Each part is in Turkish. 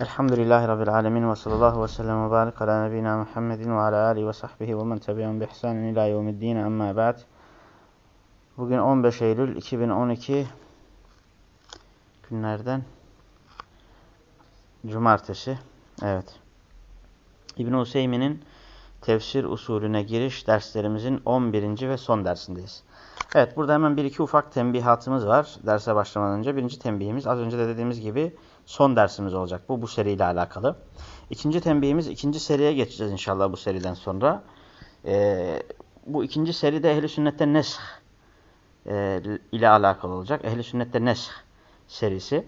Elhamdülillahi Rabbil alemin ve sallallahu ve sellem ve barik ala nebina Muhammedin ve ala alihi ve sahbihi ve men tebi'un bi ihsanin ila yevmiddin amma ba'd. Bugün 15 Eylül 2012 günlerden cumartesi. Evet. İbn Hüseyin'in tefsir usulüne giriş derslerimizin 11. ve son dersindeyiz. Evet burada hemen bir iki ufak tembihatımız var derse başlamadan önce. Birinci tembihimiz az önce de dediğimiz gibi son dersimiz olacak. Bu bu seriyle alakalı. İkinci tembihimiz ikinci seriye geçeceğiz inşallah bu seriden sonra. Ee, bu ikinci seride ehli sünnette nesh e, ile alakalı olacak. Ehli sünnette nesh serisi.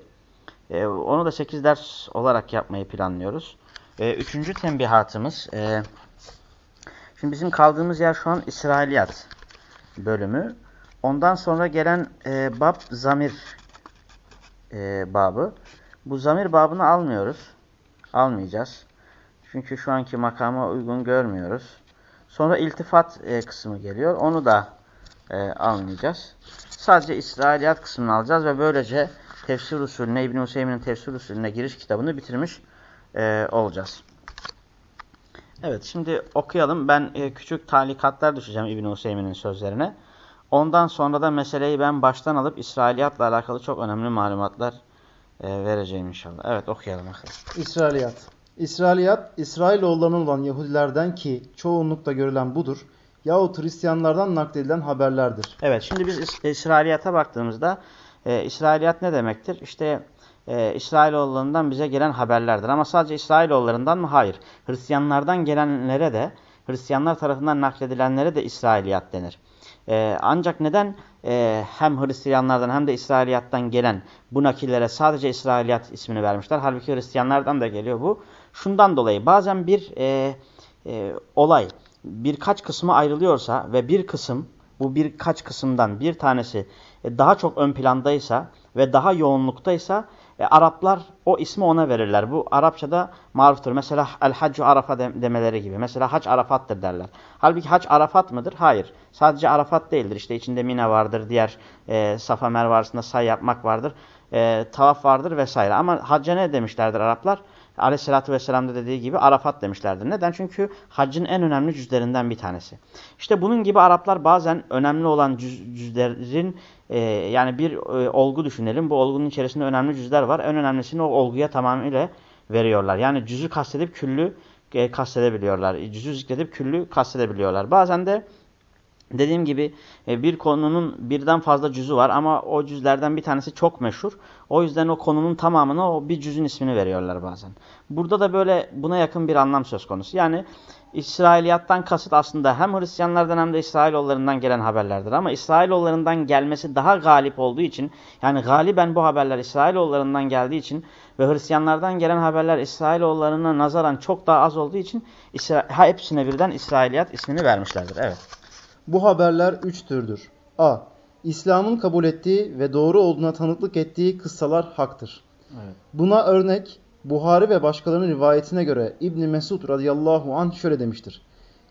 E, onu da 8 ders olarak yapmayı planlıyoruz. E, üçüncü tembihatımız e, şimdi bizim kaldığımız yer şu an İsrailiyat bölümü. Ondan sonra gelen e, bab zamir e, babı. Bu zamir babını almıyoruz. Almayacağız. Çünkü şu anki makama uygun görmüyoruz. Sonra iltifat e, kısmı geliyor. Onu da e, almayacağız. Sadece İsrailiyat kısmını alacağız ve böylece tefsir usulüne, İbn-i Hüseyin'in tefsir usulüne giriş kitabını bitirmiş e, olacağız. Evet şimdi okuyalım. Ben e, küçük talikatlar düşeceğim İbn-i Hüseyin'in sözlerine. Ondan sonra da meseleyi ben baştan alıp İsrailiyatla alakalı çok önemli malumatlar e, vereceğim inşallah. Evet okuyalım. İsrailiyat. İsrailiyat, İsrailoğullarının olan Yahudilerden ki çoğunlukta görülen budur, yahut Hristiyanlardan nakledilen haberlerdir. Evet şimdi biz İs İsrailiyata baktığımızda e, İsrailiyat ne demektir? İşte e, İsrailoğullarından bize gelen haberlerdir. Ama sadece İsrailoğullarından mı? Hayır. Hristiyanlardan gelenlere de, Hristiyanlar tarafından nakledilenlere de İsrailiyat denir. E, ancak neden e, hem Hristiyanlardan hem de İsrailiyattan gelen bu nakillere sadece İsrailiyat ismini vermişler? Halbuki Hristiyanlardan da geliyor bu. Şundan dolayı bazen bir e, e, olay birkaç kısmı ayrılıyorsa ve bir kısım bu birkaç kısımdan bir tanesi e, daha çok ön plandaysa ve daha yoğunluktaysa e, Araplar o ismi ona verirler. Bu Arapçada maruftur. Mesela el-haccu arafa demeleri gibi. Mesela hac arafattır derler. Halbuki hac arafat mıdır? Hayır. Sadece arafat değildir. İşte içinde mine vardır. Diğer e, Safa Merve arasında say yapmak vardır. E, tavaf vardır vesaire. Ama hacca ne demişlerdir Araplar? Aleyhisselatü Vesselam'da dediği gibi Arafat demişlerdir. Neden? Çünkü haccın en önemli cüzlerinden bir tanesi. İşte bunun gibi Araplar bazen önemli olan cüz, cüzlerin e, yani bir e, olgu düşünelim. Bu olgunun içerisinde önemli cüzler var. En önemlisini o olguya tamamıyla veriyorlar. Yani cüzü kastedip küllü e, kastedebiliyorlar. Cüzü zikredip küllü kastedebiliyorlar. Bazen de Dediğim gibi e, bir konunun birden fazla cüzü var ama o cüzlerden bir tanesi çok meşhur. O yüzden o konunun tamamına o bir cüzün ismini veriyorlar bazen. Burada da böyle buna yakın bir anlam söz konusu. Yani İsrailiyattan kasıt aslında hem Hristiyanlardan hem de İsrailoğullarından gelen haberlerdir. Ama İsrailoğullarından gelmesi daha galip olduğu için yani galiben bu haberler İsrailoğullarından geldiği için ve Hristiyanlardan gelen haberler İsrailoğullarına nazaran çok daha az olduğu için hepsine birden İsrailiyat ismini vermişlerdir. Evet. Bu haberler üç türdür. A. İslam'ın kabul ettiği ve doğru olduğuna tanıklık ettiği kıssalar haktır. Evet. Buna örnek Buhari ve başkalarının rivayetine göre İbni Mesud radıyallahu anh şöyle demiştir.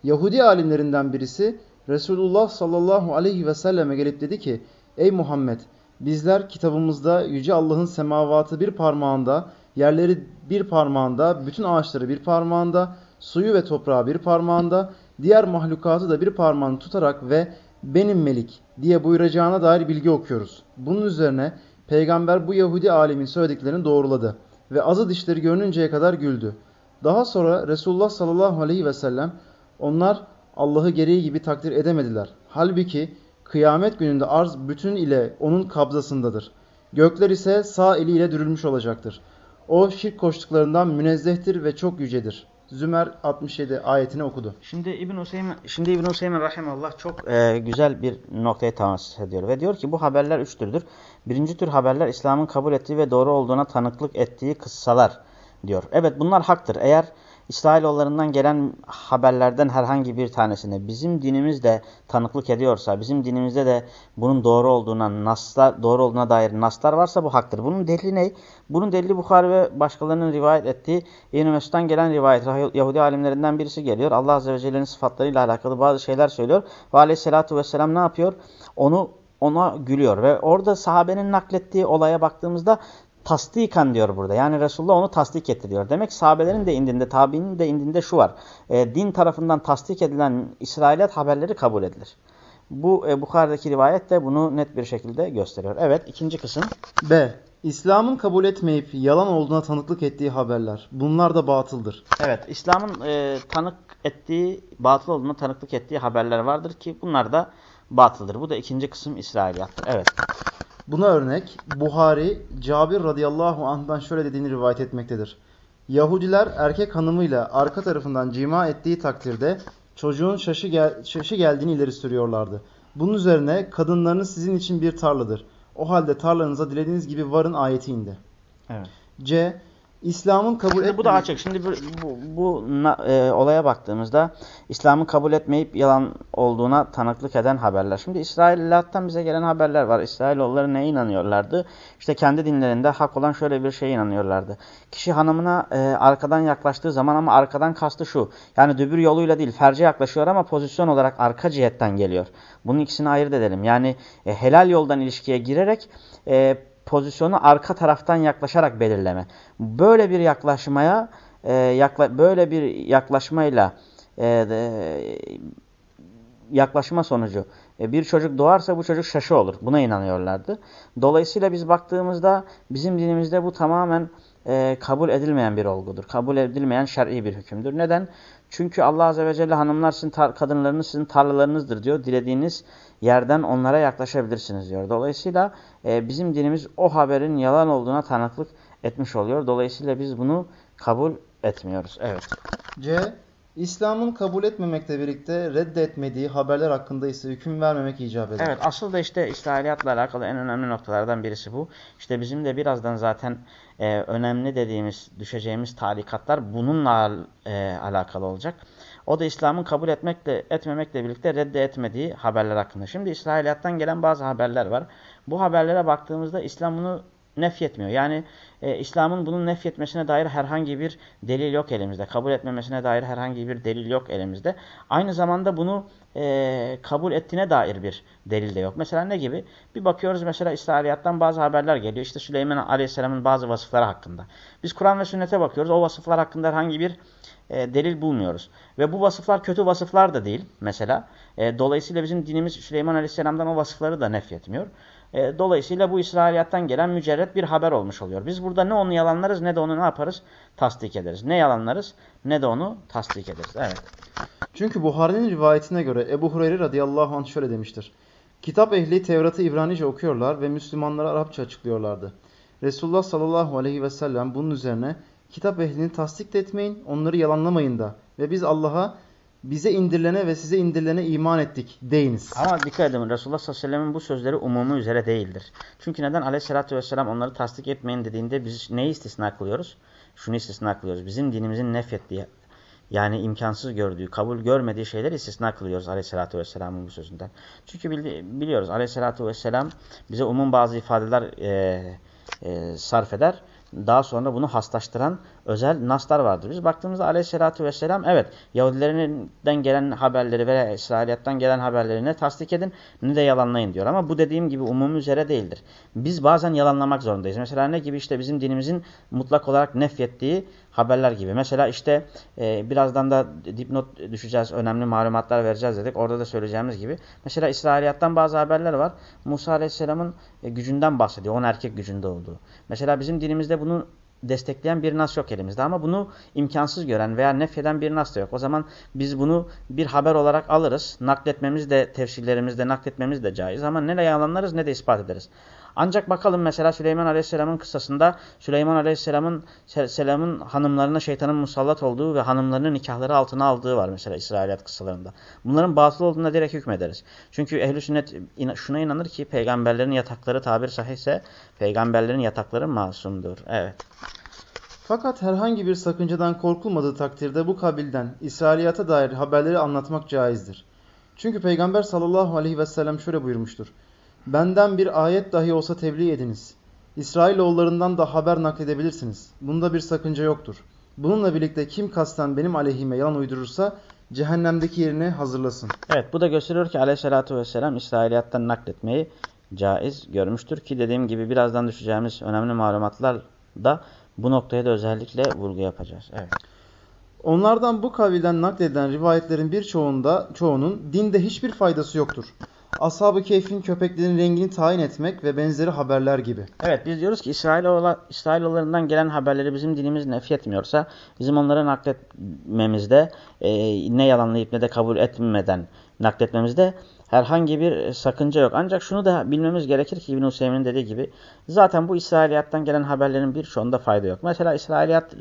Yahudi alimlerinden birisi Resulullah sallallahu aleyhi ve selleme gelip dedi ki Ey Muhammed bizler kitabımızda Yüce Allah'ın semavatı bir parmağında, yerleri bir parmağında, bütün ağaçları bir parmağında, suyu ve toprağı bir parmağında, diğer mahlukatı da bir parmağını tutarak ve benim melik diye buyuracağına dair bilgi okuyoruz. Bunun üzerine peygamber bu Yahudi alimin söylediklerini doğruladı ve azı dişleri görününceye kadar güldü. Daha sonra Resulullah sallallahu aleyhi ve sellem onlar Allah'ı gereği gibi takdir edemediler. Halbuki kıyamet gününde arz bütün ile onun kabzasındadır. Gökler ise sağ eliyle dürülmüş olacaktır. O şirk koştuklarından münezzehtir ve çok yücedir. Zümer 67 ayetini okudu. Şimdi İbn Hüseyin şimdi İbn Hüseyin rahimeullah çok e, güzel bir noktaya temas ediyor ve diyor ki bu haberler üç türdür. Birinci tür haberler İslam'ın kabul ettiği ve doğru olduğuna tanıklık ettiği kıssalar diyor. Evet bunlar haktır. Eğer İsrailoğullarından gelen haberlerden herhangi bir tanesine bizim dinimiz de tanıklık ediyorsa, bizim dinimizde de bunun doğru olduğuna, naslar, doğru olduğuna dair naslar varsa bu haktır. Bunun delili ne? Bunun delili Bukhari ve başkalarının rivayet ettiği İbn Mesud'dan gelen rivayet. Yahudi alimlerinden birisi geliyor. Allah Azze ve Celle'nin sıfatlarıyla alakalı bazı şeyler söylüyor. Ve aleyhissalatü vesselam ne yapıyor? Onu ona gülüyor ve orada sahabenin naklettiği olaya baktığımızda tasdikan diyor burada. Yani Resulullah onu tasdik etti diyor. Demek sahabelerin de indinde, tabiinin de indinde şu var. E, din tarafından tasdik edilen İsrailiyet haberleri kabul edilir. Bu e, Bukhari'deki rivayet de bunu net bir şekilde gösteriyor. Evet ikinci kısım. B. İslam'ın kabul etmeyip yalan olduğuna tanıklık ettiği haberler. Bunlar da batıldır. Evet İslam'ın e, tanık ettiği, batıl olduğuna tanıklık ettiği haberler vardır ki bunlar da batıldır. Bu da ikinci kısım İsrailiyattır. Evet. Buna örnek Buhari, Cabir radıyallahu anh'dan şöyle dediğini rivayet etmektedir. Yahudiler erkek hanımıyla arka tarafından cima ettiği takdirde çocuğun şaşı, gel şaşı geldiğini ileri sürüyorlardı. Bunun üzerine kadınlarınız sizin için bir tarladır. O halde tarlanıza dilediğiniz gibi varın ayeti indi. Evet. C. İslam'ın kabul Şimdi bu da açık. Şimdi bu, bu, bu e, olaya baktığımızda İslam'ı kabul etmeyip yalan olduğuna tanıklık eden haberler. Şimdi İsraillilerden bize gelen haberler var. İsrailoğulları neye inanıyorlardı? İşte kendi dinlerinde hak olan şöyle bir şeye inanıyorlardı. Kişi hanımına e, arkadan yaklaştığı zaman ama arkadan kastı şu. Yani dübür yoluyla değil ferce yaklaşıyor ama pozisyon olarak arka cihetten geliyor. Bunun ikisini ayırt edelim. Yani e, helal yoldan ilişkiye girerek e, pozisyonu arka taraftan yaklaşarak belirleme. Böyle bir yaklaşmaya e, yakla, böyle bir yaklaşmayla e, e, yaklaşma sonucu e, bir çocuk doğarsa bu çocuk şaşı olur. Buna inanıyorlardı. Dolayısıyla biz baktığımızda bizim dinimizde bu tamamen e, kabul edilmeyen bir olgudur. Kabul edilmeyen şer'i bir hükümdür. Neden? Çünkü Allah Azze ve Celle hanımlar sizin kadınlarınız sizin tarlalarınızdır diyor. Dilediğiniz yerden onlara yaklaşabilirsiniz diyor. Dolayısıyla e, bizim dinimiz o haberin yalan olduğuna tanıklık etmiş oluyor. Dolayısıyla biz bunu kabul etmiyoruz. Evet. C. İslam'ın kabul etmemekle birlikte reddetmediği haberler hakkında ise hüküm vermemek icap eder. Evet asıl da işte İsrailiyatla alakalı en önemli noktalardan birisi bu. İşte bizim de birazdan zaten e, önemli dediğimiz, düşeceğimiz tarikatlar bununla e, alakalı olacak. O da İslam'ın kabul etmekle etmemekle birlikte redde etmediği haberler hakkında. Şimdi İsrailiyattan gelen bazı haberler var. Bu haberlere baktığımızda İslam bunu nefyetmiyor. Yani e, İslam'ın bunun nefyetmesine dair herhangi bir delil yok elimizde. Kabul etmemesine dair herhangi bir delil yok elimizde. Aynı zamanda bunu e, kabul ettiğine dair bir delil de yok. Mesela ne gibi? Bir bakıyoruz mesela İsrailiyattan bazı haberler geliyor. İşte Süleyman Aleyhisselam'ın bazı vasıfları hakkında. Biz Kur'an ve sünnete bakıyoruz. O vasıflar hakkında herhangi bir e, delil bulmuyoruz. Ve bu vasıflar kötü vasıflar da değil mesela. E, dolayısıyla bizim dinimiz Süleyman Aleyhisselam'dan o vasıfları da nefyetmiyor. E, dolayısıyla bu İsrailiyattan gelen mücerret bir haber olmuş oluyor. Biz burada ne onu yalanlarız ne de onu ne yaparız? Tasdik ederiz. Ne yalanlarız ne de onu tasdik ederiz. Evet. Çünkü Buhari'nin rivayetine göre Ebu Hureyre radıyallahu anh şöyle demiştir. Kitap ehli Tevrat'ı İbranice okuyorlar ve Müslümanlara Arapça açıklıyorlardı. Resulullah sallallahu aleyhi ve sellem bunun üzerine kitap ehlini tasdik etmeyin, onları yalanlamayın da ve biz Allah'a bize indirilene ve size indirilene iman ettik deyiniz. Ama dikkat edin Resulullah sallallahu aleyhi ve sellem'in bu sözleri umumu üzere değildir. Çünkü neden aleyhissalatü vesselam onları tasdik etmeyin dediğinde biz neyi istisna kılıyoruz? Şunu istisna kılıyoruz. Bizim dinimizin nefrettiği yani imkansız gördüğü, kabul görmediği şeyler istisna kılıyoruz aleyhissalatü vesselamın bu sözünden. Çünkü biliyoruz aleyhissalatü vesselam bize umum bazı ifadeler e, e, sarf eder daha sonra bunu haslaştıran özel naslar vardır. Biz baktığımızda aleyhissalatü vesselam evet Yahudilerinden gelen haberleri ve İsrailiyattan gelen haberleri ne tasdik edin ne de yalanlayın diyor. Ama bu dediğim gibi umumi üzere değildir. Biz bazen yalanlamak zorundayız. Mesela ne gibi işte bizim dinimizin mutlak olarak nefyettiği haberler gibi. Mesela işte e, birazdan da dipnot düşeceğiz, önemli malumatlar vereceğiz dedik. Orada da söyleyeceğimiz gibi. Mesela İsrailiyattan bazı haberler var. Musa Aleyhisselam'ın e, gücünden bahsediyor. On erkek gücünde olduğu. Mesela bizim dinimizde bunu destekleyen bir nas yok elimizde ama bunu imkansız gören veya nefyeden bir nas da yok. O zaman biz bunu bir haber olarak alırız. Nakletmemiz de tefsirlerimizde nakletmemiz de caiz ama ne yalanlarız ne de ispat ederiz. Ancak bakalım mesela Süleyman Aleyhisselam'ın kıssasında Süleyman Aleyhisselam'ın selamın hanımlarına şeytanın musallat olduğu ve hanımlarının nikahları altına aldığı var mesela İsrailiyat kıssalarında. Bunların batıl olduğuna direkt hükmederiz. Çünkü ehl sünnet şuna inanır ki peygamberlerin yatakları tabir sahihse peygamberlerin yatakları masumdur. Evet. Fakat herhangi bir sakıncadan korkulmadığı takdirde bu kabilden İsrailiyata dair haberleri anlatmak caizdir. Çünkü Peygamber sallallahu aleyhi ve sellem şöyle buyurmuştur. Benden bir ayet dahi olsa tebliğ ediniz. İsrailoğullarından da haber nakledebilirsiniz. Bunda bir sakınca yoktur. Bununla birlikte kim kasten benim aleyhime yalan uydurursa cehennemdeki yerini hazırlasın. Evet bu da gösteriyor ki aleyhissalatü vesselam İsrailiyattan nakletmeyi caiz görmüştür ki dediğim gibi birazdan düşeceğimiz önemli malumatlar da bu noktaya da özellikle vurgu yapacağız. Evet. Onlardan bu kavilden nakledilen rivayetlerin birçoğunda çoğunun dinde hiçbir faydası yoktur. Ashab-ı Keyf'in köpeklerin rengini tayin etmek ve benzeri haberler gibi. Evet biz diyoruz ki İsrailoğullar, İsrailoğullarından gelen haberleri bizim dinimiz nefret etmiyorsa bizim onları nakletmemizde e, ne yalanlayıp ne de kabul etmeden nakletmemizde herhangi bir sakınca yok. Ancak şunu da bilmemiz gerekir ki İbn-i Hüseyin'in dediği gibi zaten bu İsrailiyattan gelen haberlerin birçoğunda fayda yok. Mesela İsrailiyat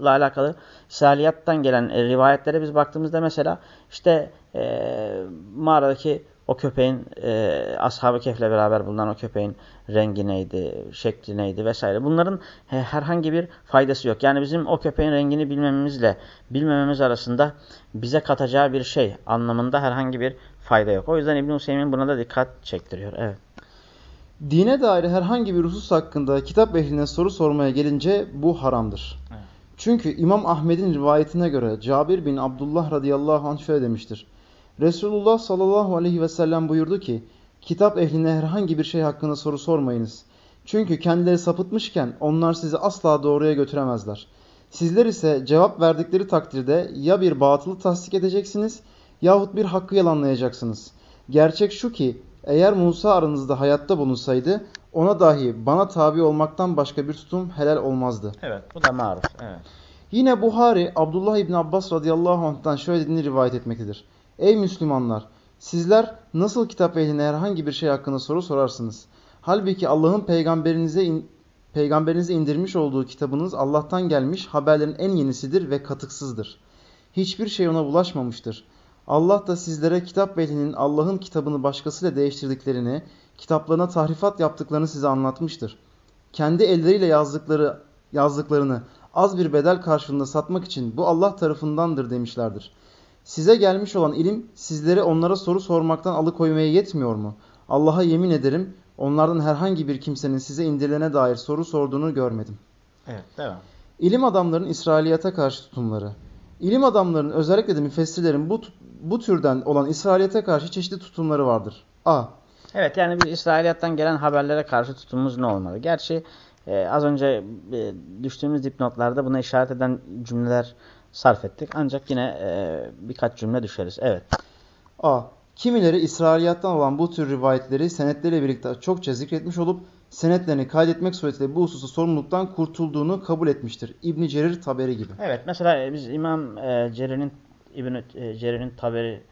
ile alakalı İsrailiyattan gelen rivayetlere biz baktığımızda mesela işte e, mağaradaki o köpeğin e, ashab-ı kehfle beraber bulunan o köpeğin rengi neydi, şekli neydi vesaire. Bunların he, herhangi bir faydası yok. Yani bizim o köpeğin rengini bilmememizle bilmememiz arasında bize katacağı bir şey anlamında herhangi bir fayda yok. O yüzden İbn-i Hüseyin buna da dikkat çektiriyor. Evet. Dine dair herhangi bir husus hakkında kitap ehline soru sormaya gelince bu haramdır. Evet. Çünkü İmam Ahmet'in rivayetine göre Cabir bin Abdullah radıyallahu anh şöyle demiştir. Resulullah sallallahu aleyhi ve sellem buyurdu ki, kitap ehline herhangi bir şey hakkında soru sormayınız. Çünkü kendileri sapıtmışken onlar sizi asla doğruya götüremezler. Sizler ise cevap verdikleri takdirde ya bir batılı tasdik edeceksiniz yahut bir hakkı yalanlayacaksınız. Gerçek şu ki eğer Musa aranızda hayatta bulunsaydı ona dahi bana tabi olmaktan başka bir tutum helal olmazdı. Evet bu da maruf. Evet. Yine Buhari Abdullah İbni Abbas radıyallahu anh'tan şöyle dediğini rivayet etmektedir. Ey Müslümanlar! Sizler nasıl kitap ehline herhangi bir şey hakkında soru sorarsınız? Halbuki Allah'ın peygamberinize in, peygamberinize indirmiş olduğu kitabınız Allah'tan gelmiş haberlerin en yenisidir ve katıksızdır. Hiçbir şey ona bulaşmamıştır. Allah da sizlere kitap ehlinin Allah'ın kitabını başkasıyla değiştirdiklerini, kitaplarına tahrifat yaptıklarını size anlatmıştır. Kendi elleriyle yazdıkları yazdıklarını az bir bedel karşılığında satmak için bu Allah tarafındandır demişlerdir. Size gelmiş olan ilim sizlere onlara soru sormaktan alıkoymaya yetmiyor mu? Allah'a yemin ederim onlardan herhangi bir kimsenin size indirilene dair soru sorduğunu görmedim. Evet, devam. İlim adamlarının İsrailiyata karşı tutumları. İlim adamlarının özellikle de müfessirlerin bu, bu türden olan İsrailiyete karşı çeşitli tutumları vardır. A. Evet yani biz İsrailiyattan gelen haberlere karşı tutumumuz ne olmalı? Gerçi e, az önce e, düştüğümüz dipnotlarda buna işaret eden cümleler sarf ettik. Ancak yine e, birkaç cümle düşeriz. Evet. A. Kimileri İsrailiyattan olan bu tür rivayetleri senetleriyle birlikte çokça zikretmiş olup senetlerini kaydetmek suretiyle bu hususu sorumluluktan kurtulduğunu kabul etmiştir. İbn Cerir Taberi gibi. Evet mesela e, biz İmam e, Cerir'in İbn e, Cerir'in Taberi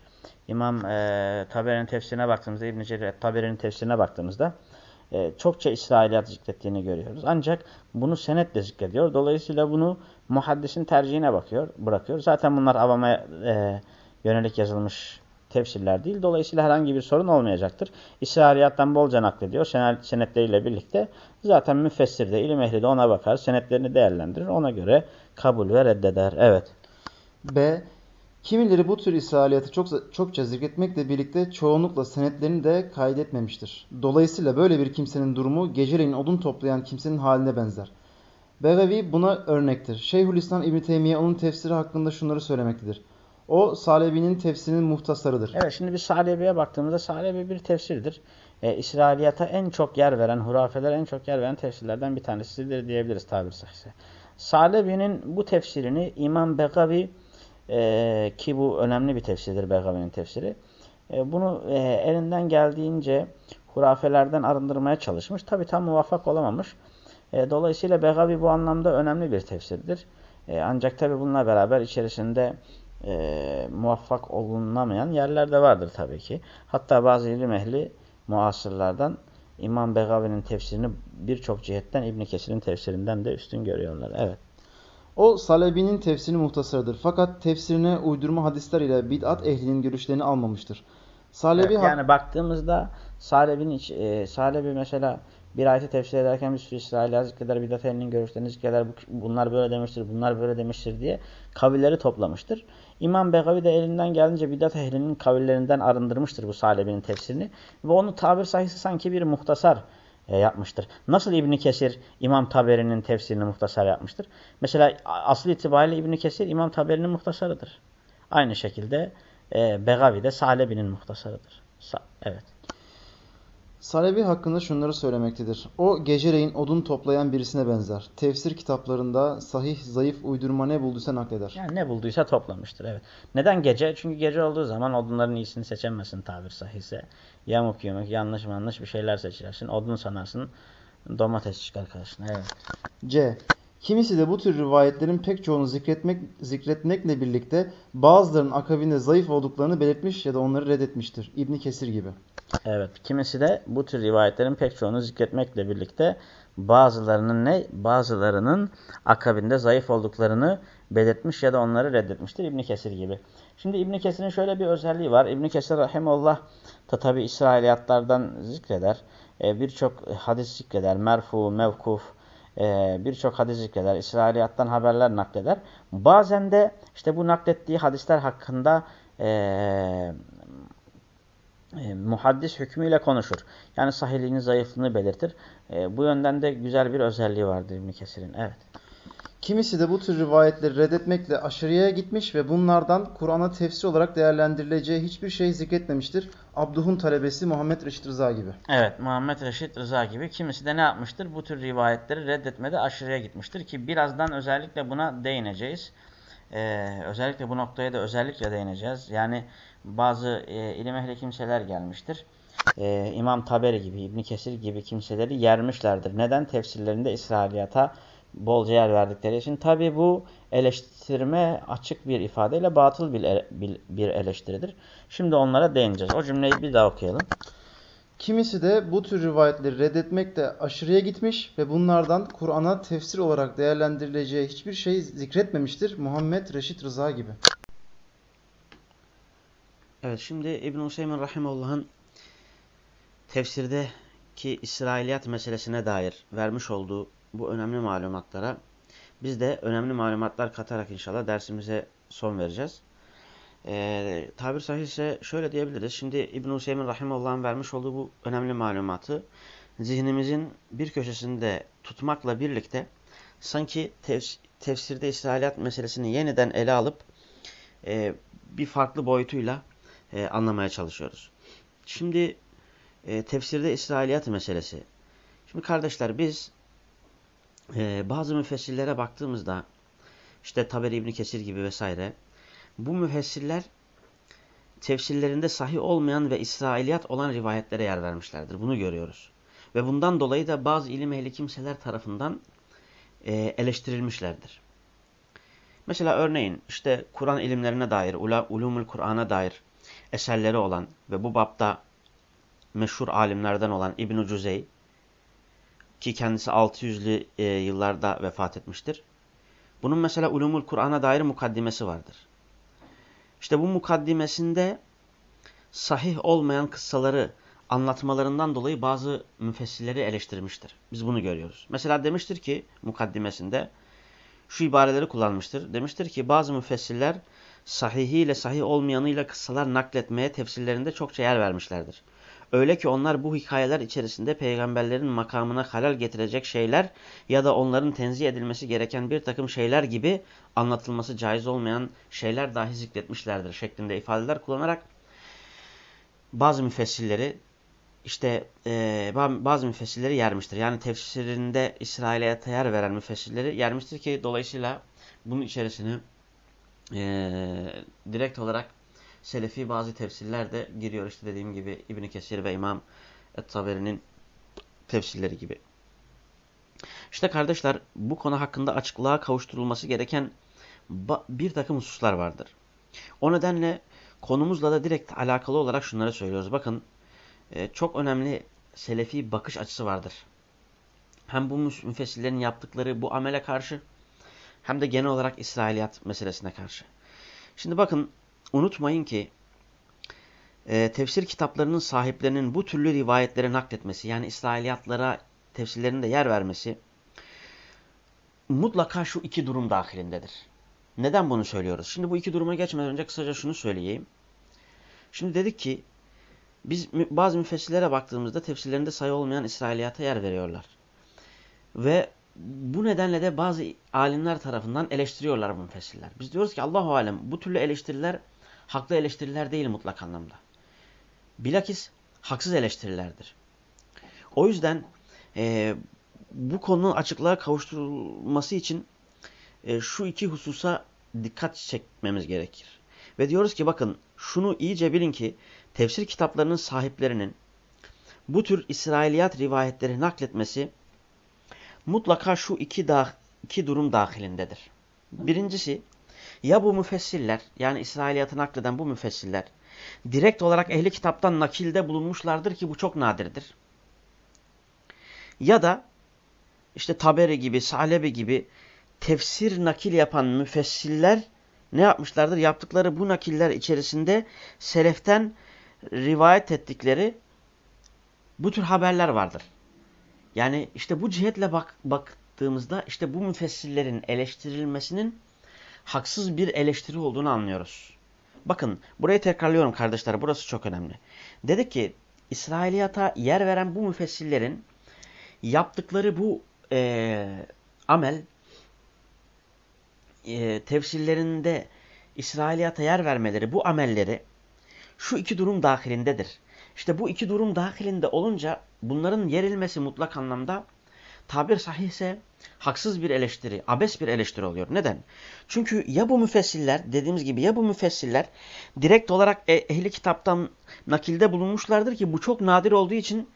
İmam e, Taberi'nin tefsirine baktığımızda İbn Cerir Taberi'nin tefsirine baktığımızda e, çokça İsrailiyat zikrettiğini görüyoruz. Ancak bunu senetle zikrediyor. Dolayısıyla bunu muhaddisin tercihine bakıyor, bırakıyor. Zaten bunlar avama e, yönelik yazılmış tefsirler değil. Dolayısıyla herhangi bir sorun olmayacaktır. İsrailiyattan bolca naklediyor senetleriyle birlikte. Zaten müfessir de ilim ehli de ona bakar. Senetlerini değerlendirir. Ona göre kabul ve reddeder. Evet. B. Kimileri bu tür İsrailiyatı çok, çokça zikretmekle birlikte çoğunlukla senetlerini de kaydetmemiştir. Dolayısıyla böyle bir kimsenin durumu geceleyin odun toplayan kimsenin haline benzer. Begavi buna örnektir. Şeyhülislam İbn Teymiye onun tefsiri hakkında şunları söylemektedir. O Salebi'nin tefsirinin muhtasarıdır. Evet şimdi biz Salebi'ye baktığımızda Salebi bir tefsirdir. E, İsrailiyata en çok yer veren, hurafeler en çok yer veren tefsirlerden bir tanesidir diyebiliriz tabir sahisi. Salebi'nin bu tefsirini İmam Begavi e, ki bu önemli bir tefsirdir Begavi'nin tefsiri. E, bunu e, elinden geldiğince hurafelerden arındırmaya çalışmış. Tabi tam muvaffak olamamış. E, dolayısıyla Begavi bu anlamda önemli bir tefsirdir. E, ancak tabi bununla beraber içerisinde e, muvaffak olunamayan yerler de vardır tabii ki. Hatta bazı ilim ehli muasırlardan İmam Begavi'nin tefsirini birçok cihetten İbn Kesir'in tefsirinden de üstün görüyorlar. Evet. O Salebi'nin tefsiri muhtasarıdır. Fakat tefsirine uydurma hadisler ile bid'at ehlinin görüşlerini almamıştır. Salebi evet, yani baktığımızda Salebi'nin e, Salebi mesela bir ayeti tefsir ederken bir sürü İsrail'i zikreder, bidat ehlinin görüşlerini zikreder, bunlar böyle demiştir, bunlar böyle demiştir diye kavilleri toplamıştır. İmam Begavi de elinden gelince bidat ehlinin kavillerinden arındırmıştır bu Salebi'nin tefsirini. Ve onu tabir sayısı sanki bir muhtasar e, yapmıştır. Nasıl İbni Kesir İmam Taberi'nin tefsirini muhtasar yapmıştır? Mesela asıl itibariyle İbni Kesir İmam Taberi'nin muhtasarıdır. Aynı şekilde e, Begavi de Salebi'nin muhtasarıdır. Sa evet. Salebi hakkında şunları söylemektedir. O geceleyin odun toplayan birisine benzer. Tefsir kitaplarında sahih, zayıf, uydurma ne bulduysa nakleder. Yani ne bulduysa toplamıştır evet. Neden gece? Çünkü gece olduğu zaman odunların iyisini seçemezsin tabir sahihse. Yamuk yumuk, yanlış yanlış bir şeyler seçersin. Odun sanarsın, domates çıkar karşına. Evet. C. Kimisi de bu tür rivayetlerin pek çoğunu zikretmek, zikretmekle birlikte bazılarının akabinde zayıf olduklarını belirtmiş ya da onları reddetmiştir. İbni Kesir gibi. Evet. Kimisi de bu tür rivayetlerin pek çoğunu zikretmekle birlikte bazılarının ne? Bazılarının akabinde zayıf olduklarını belirtmiş ya da onları reddetmiştir. İbni Kesir gibi. Şimdi İbni Kesir'in şöyle bir özelliği var. İbni Kesir rahimullah da tabi İsrailiyatlardan zikreder. Ee, Birçok hadis zikreder. Merfu, mevkuf, e, birçok hadis zikreder. İsrailiyattan haberler nakleder. Bazen de işte bu naklettiği hadisler hakkında e, e, muhaddis hükmüyle konuşur. Yani sahiliğini, zayıflığını belirtir. E, bu yönden de güzel bir özelliği vardır İbn Kesir'in. Evet. Kimisi de bu tür rivayetleri reddetmekle aşırıya gitmiş ve bunlardan Kur'an'a tefsir olarak değerlendirileceği hiçbir şey zikretmemiştir. Abduh'un talebesi Muhammed Reşit Rıza gibi. Evet, Muhammed Reşit Rıza gibi. Kimisi de ne yapmıştır? Bu tür rivayetleri reddetmede aşırıya gitmiştir ki birazdan özellikle buna değineceğiz. Ee, özellikle bu noktaya da özellikle değineceğiz. Yani bazı e, ilim ehli kimseler gelmiştir. E, İmam Taberi gibi, İbn Kesir gibi kimseleri yermişlerdir. Neden? Tefsirlerinde İsrailiyata bolca yer verdikleri için. Tabi bu eleştirme açık bir ifadeyle batıl bir eleştiridir. Şimdi onlara değineceğiz. O cümleyi bir daha okuyalım. Kimisi de bu tür rivayetleri reddetmekte aşırıya gitmiş ve bunlardan Kur'an'a tefsir olarak değerlendirileceği hiçbir şey zikretmemiştir. Muhammed Reşit Rıza gibi. Evet şimdi İbn-i Hüseyin Rahimullah'ın tefsirdeki İsrailiyat meselesine dair vermiş olduğu bu önemli malumatlara biz de önemli malumatlar katarak inşallah dersimize son vereceğiz. Ee, tabir sahilse şöyle diyebiliriz. Şimdi İbn-i Hüseyin Rahimullah'ın vermiş olduğu bu önemli malumatı zihnimizin bir köşesinde tutmakla birlikte sanki tefs tefsirde İsrailiyat meselesini yeniden ele alıp e, bir farklı boyutuyla e, anlamaya çalışıyoruz. Şimdi e, tefsirde İsrailiyat meselesi. Şimdi kardeşler biz e, bazı müfessirlere baktığımızda işte Taberi İbni Kesir gibi vesaire bu müfessirler tefsirlerinde sahih olmayan ve İsrailiyat olan rivayetlere yer vermişlerdir. Bunu görüyoruz. Ve bundan dolayı da bazı ilim ehli kimseler tarafından e, eleştirilmişlerdir. Mesela örneğin işte Kur'an ilimlerine dair, ulumul Kur'an'a dair eserleri olan ve bu bapta meşhur alimlerden olan İbn-i Cüzey ki kendisi 600'lü e, yıllarda vefat etmiştir. Bunun mesela Ulumul Kur'an'a dair mukaddimesi vardır. İşte bu mukaddimesinde sahih olmayan kıssaları anlatmalarından dolayı bazı müfessirleri eleştirmiştir. Biz bunu görüyoruz. Mesela demiştir ki mukaddimesinde şu ibareleri kullanmıştır. Demiştir ki bazı müfessirler sahihiyle sahih olmayanıyla kıssalar nakletmeye tefsirlerinde çokça yer vermişlerdir. Öyle ki onlar bu hikayeler içerisinde peygamberlerin makamına halal getirecek şeyler ya da onların tenzih edilmesi gereken bir takım şeyler gibi anlatılması caiz olmayan şeyler dahi zikretmişlerdir şeklinde ifadeler kullanarak bazı müfessirleri işte e, bazı müfessirleri yermiştir. Yani tefsirinde İsrail'e yer veren müfessirleri yermiştir ki dolayısıyla bunun içerisine e, direkt olarak Selefi bazı tefsirler de giriyor. İşte dediğim gibi İbn Kesir ve İmam Et-Taberi'nin tefsirleri gibi. İşte kardeşler bu konu hakkında açıklığa kavuşturulması gereken bir takım hususlar vardır. O nedenle konumuzla da direkt alakalı olarak şunları söylüyoruz. Bakın e, çok önemli selefi bakış açısı vardır. Hem bu müfessirlerin yaptıkları bu amele karşı hem de genel olarak İsrailiyat meselesine karşı. Şimdi bakın unutmayın ki e, tefsir kitaplarının sahiplerinin bu türlü rivayetlere nakletmesi yani İsrailiyatlara tefsirlerinde yer vermesi mutlaka şu iki durum dahilindedir. Neden bunu söylüyoruz? Şimdi bu iki duruma geçmeden önce kısaca şunu söyleyeyim. Şimdi dedik ki biz bazı müfessirlere baktığımızda tefsirlerinde sayı olmayan İsrailiyata yer veriyorlar. Ve bu nedenle de bazı alimler tarafından eleştiriyorlar bu müfessirler. Biz diyoruz ki Allahu alem bu türlü eleştiriler haklı eleştiriler değil mutlak anlamda. Bilakis haksız eleştirilerdir. O yüzden e, bu konunun açıklığa kavuşturulması için e, şu iki hususa dikkat çekmemiz gerekir. Ve diyoruz ki bakın şunu iyice bilin ki tefsir kitaplarının sahiplerinin bu tür İsrailiyat rivayetleri nakletmesi mutlaka şu iki, da, iki durum dahilindedir. Birincisi ya bu müfessirler yani İsrailiyatı nakleden bu müfessirler direkt olarak ehli kitaptan nakilde bulunmuşlardır ki bu çok nadirdir. Ya da işte Taberi gibi, Salebi gibi tefsir nakil yapan müfessiller ne yapmışlardır? Yaptıkları bu nakiller içerisinde seleften rivayet ettikleri bu tür haberler vardır. Yani işte bu cihetle bak, baktığımızda işte bu müfessillerin eleştirilmesinin haksız bir eleştiri olduğunu anlıyoruz. Bakın burayı tekrarlıyorum kardeşler burası çok önemli. Dedik ki İsrailiyata yer veren bu müfessillerin yaptıkları bu e, amel e, tefsirlerinde İsrailiyata yer vermeleri bu amelleri şu iki durum dahilindedir. İşte bu iki durum dahilinde olunca bunların yerilmesi mutlak anlamda tabir sahihse haksız bir eleştiri, abes bir eleştiri oluyor. Neden? Çünkü ya bu müfessiller, dediğimiz gibi ya bu müfessiller direkt olarak e, ehli kitaptan nakilde bulunmuşlardır ki bu çok nadir olduğu için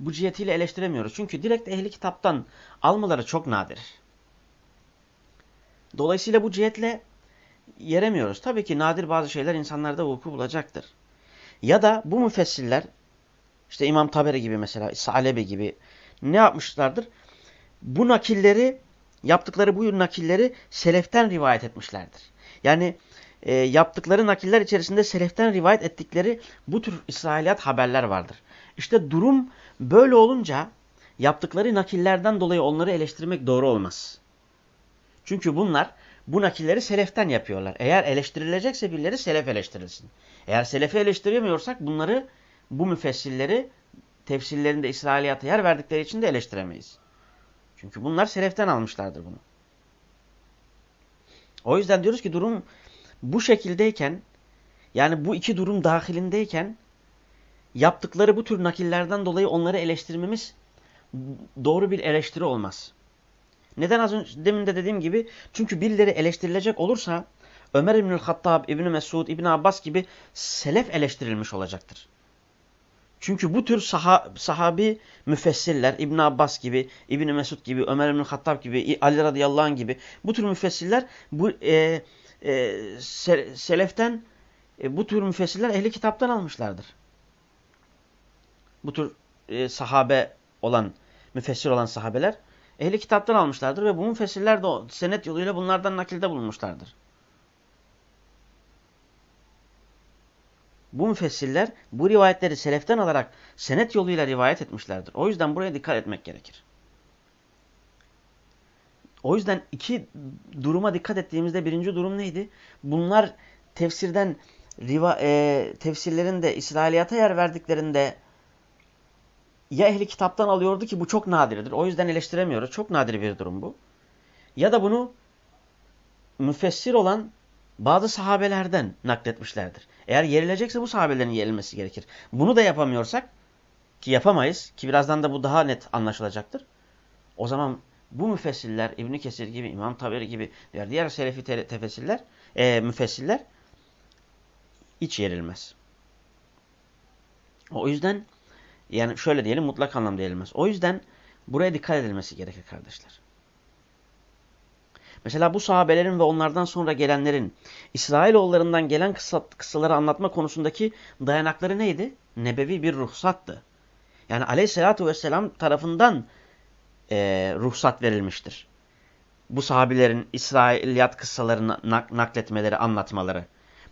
bu cihetiyle eleştiremiyoruz. Çünkü direkt ehli kitaptan almaları çok nadir. Dolayısıyla bu cihetle yeremiyoruz. Tabii ki nadir bazı şeyler insanlarda vuku bulacaktır. Ya da bu müfessiller işte İmam Taberi gibi mesela Salebi gibi ne yapmışlardır? Bu nakilleri yaptıkları bu nakilleri seleften rivayet etmişlerdir. Yani e, yaptıkları nakiller içerisinde seleften rivayet ettikleri bu tür İsrailiyat haberler vardır. İşte durum böyle olunca yaptıkları nakillerden dolayı onları eleştirmek doğru olmaz. Çünkü bunlar bu nakilleri seleften yapıyorlar. Eğer eleştirilecekse birileri selef eleştirilsin. Eğer selefi eleştiremiyorsak bunları bu müfessirleri tefsirlerinde İsrailiyata yer verdikleri için de eleştiremeyiz. Çünkü bunlar seleften almışlardır bunu. O yüzden diyoruz ki durum bu şekildeyken yani bu iki durum dahilindeyken yaptıkları bu tür nakillerden dolayı onları eleştirmemiz doğru bir eleştiri olmaz. Neden az önce demin de dediğim gibi çünkü birileri eleştirilecek olursa Ömer İbnül Hattab, İbni Mesud, İbni Abbas gibi selef eleştirilmiş olacaktır. Çünkü bu tür saha, sahabi müfessirler, İbn Abbas gibi, İbn Mesud gibi, Ömer İbn Hattab gibi, Ali radıyallahu anh gibi bu tür müfessirler bu e, e, se, seleften e, bu tür müfessirler ehli kitaptan almışlardır. Bu tür e, sahabe olan, müfessir olan sahabeler ehli kitaptan almışlardır ve bu müfessirler de o senet yoluyla bunlardan nakilde bulunmuşlardır. Bu müfessirler bu rivayetleri seleften alarak senet yoluyla rivayet etmişlerdir. O yüzden buraya dikkat etmek gerekir. O yüzden iki duruma dikkat ettiğimizde birinci durum neydi? Bunlar tefsirden riva, e, tefsirlerin İsrailiyata yer verdiklerinde ya ehli kitaptan alıyordu ki bu çok nadirdir. O yüzden eleştiremiyoruz. Çok nadir bir durum bu. Ya da bunu müfessir olan bazı sahabelerden nakletmişlerdir. Eğer yerilecekse bu sahabelerin yerilmesi gerekir. Bunu da yapamıyorsak ki yapamayız ki birazdan da bu daha net anlaşılacaktır. O zaman bu müfessiller İbn Kesir gibi, İmam Taberi gibi diğer, diğer selefi tefessirler, e, müfessiller hiç yerilmez. O yüzden yani şöyle diyelim mutlak anlamda yerilmez. O yüzden buraya dikkat edilmesi gerekir kardeşler. Mesela bu sahabelerin ve onlardan sonra gelenlerin İsrailoğullarından gelen kıssaları anlatma konusundaki dayanakları neydi? Nebevi bir ruhsattı. Yani aleyhissalatü vesselam tarafından e, ruhsat verilmiştir. Bu sahabilerin İsrailiyat kıssalarını nak nakletmeleri, anlatmaları.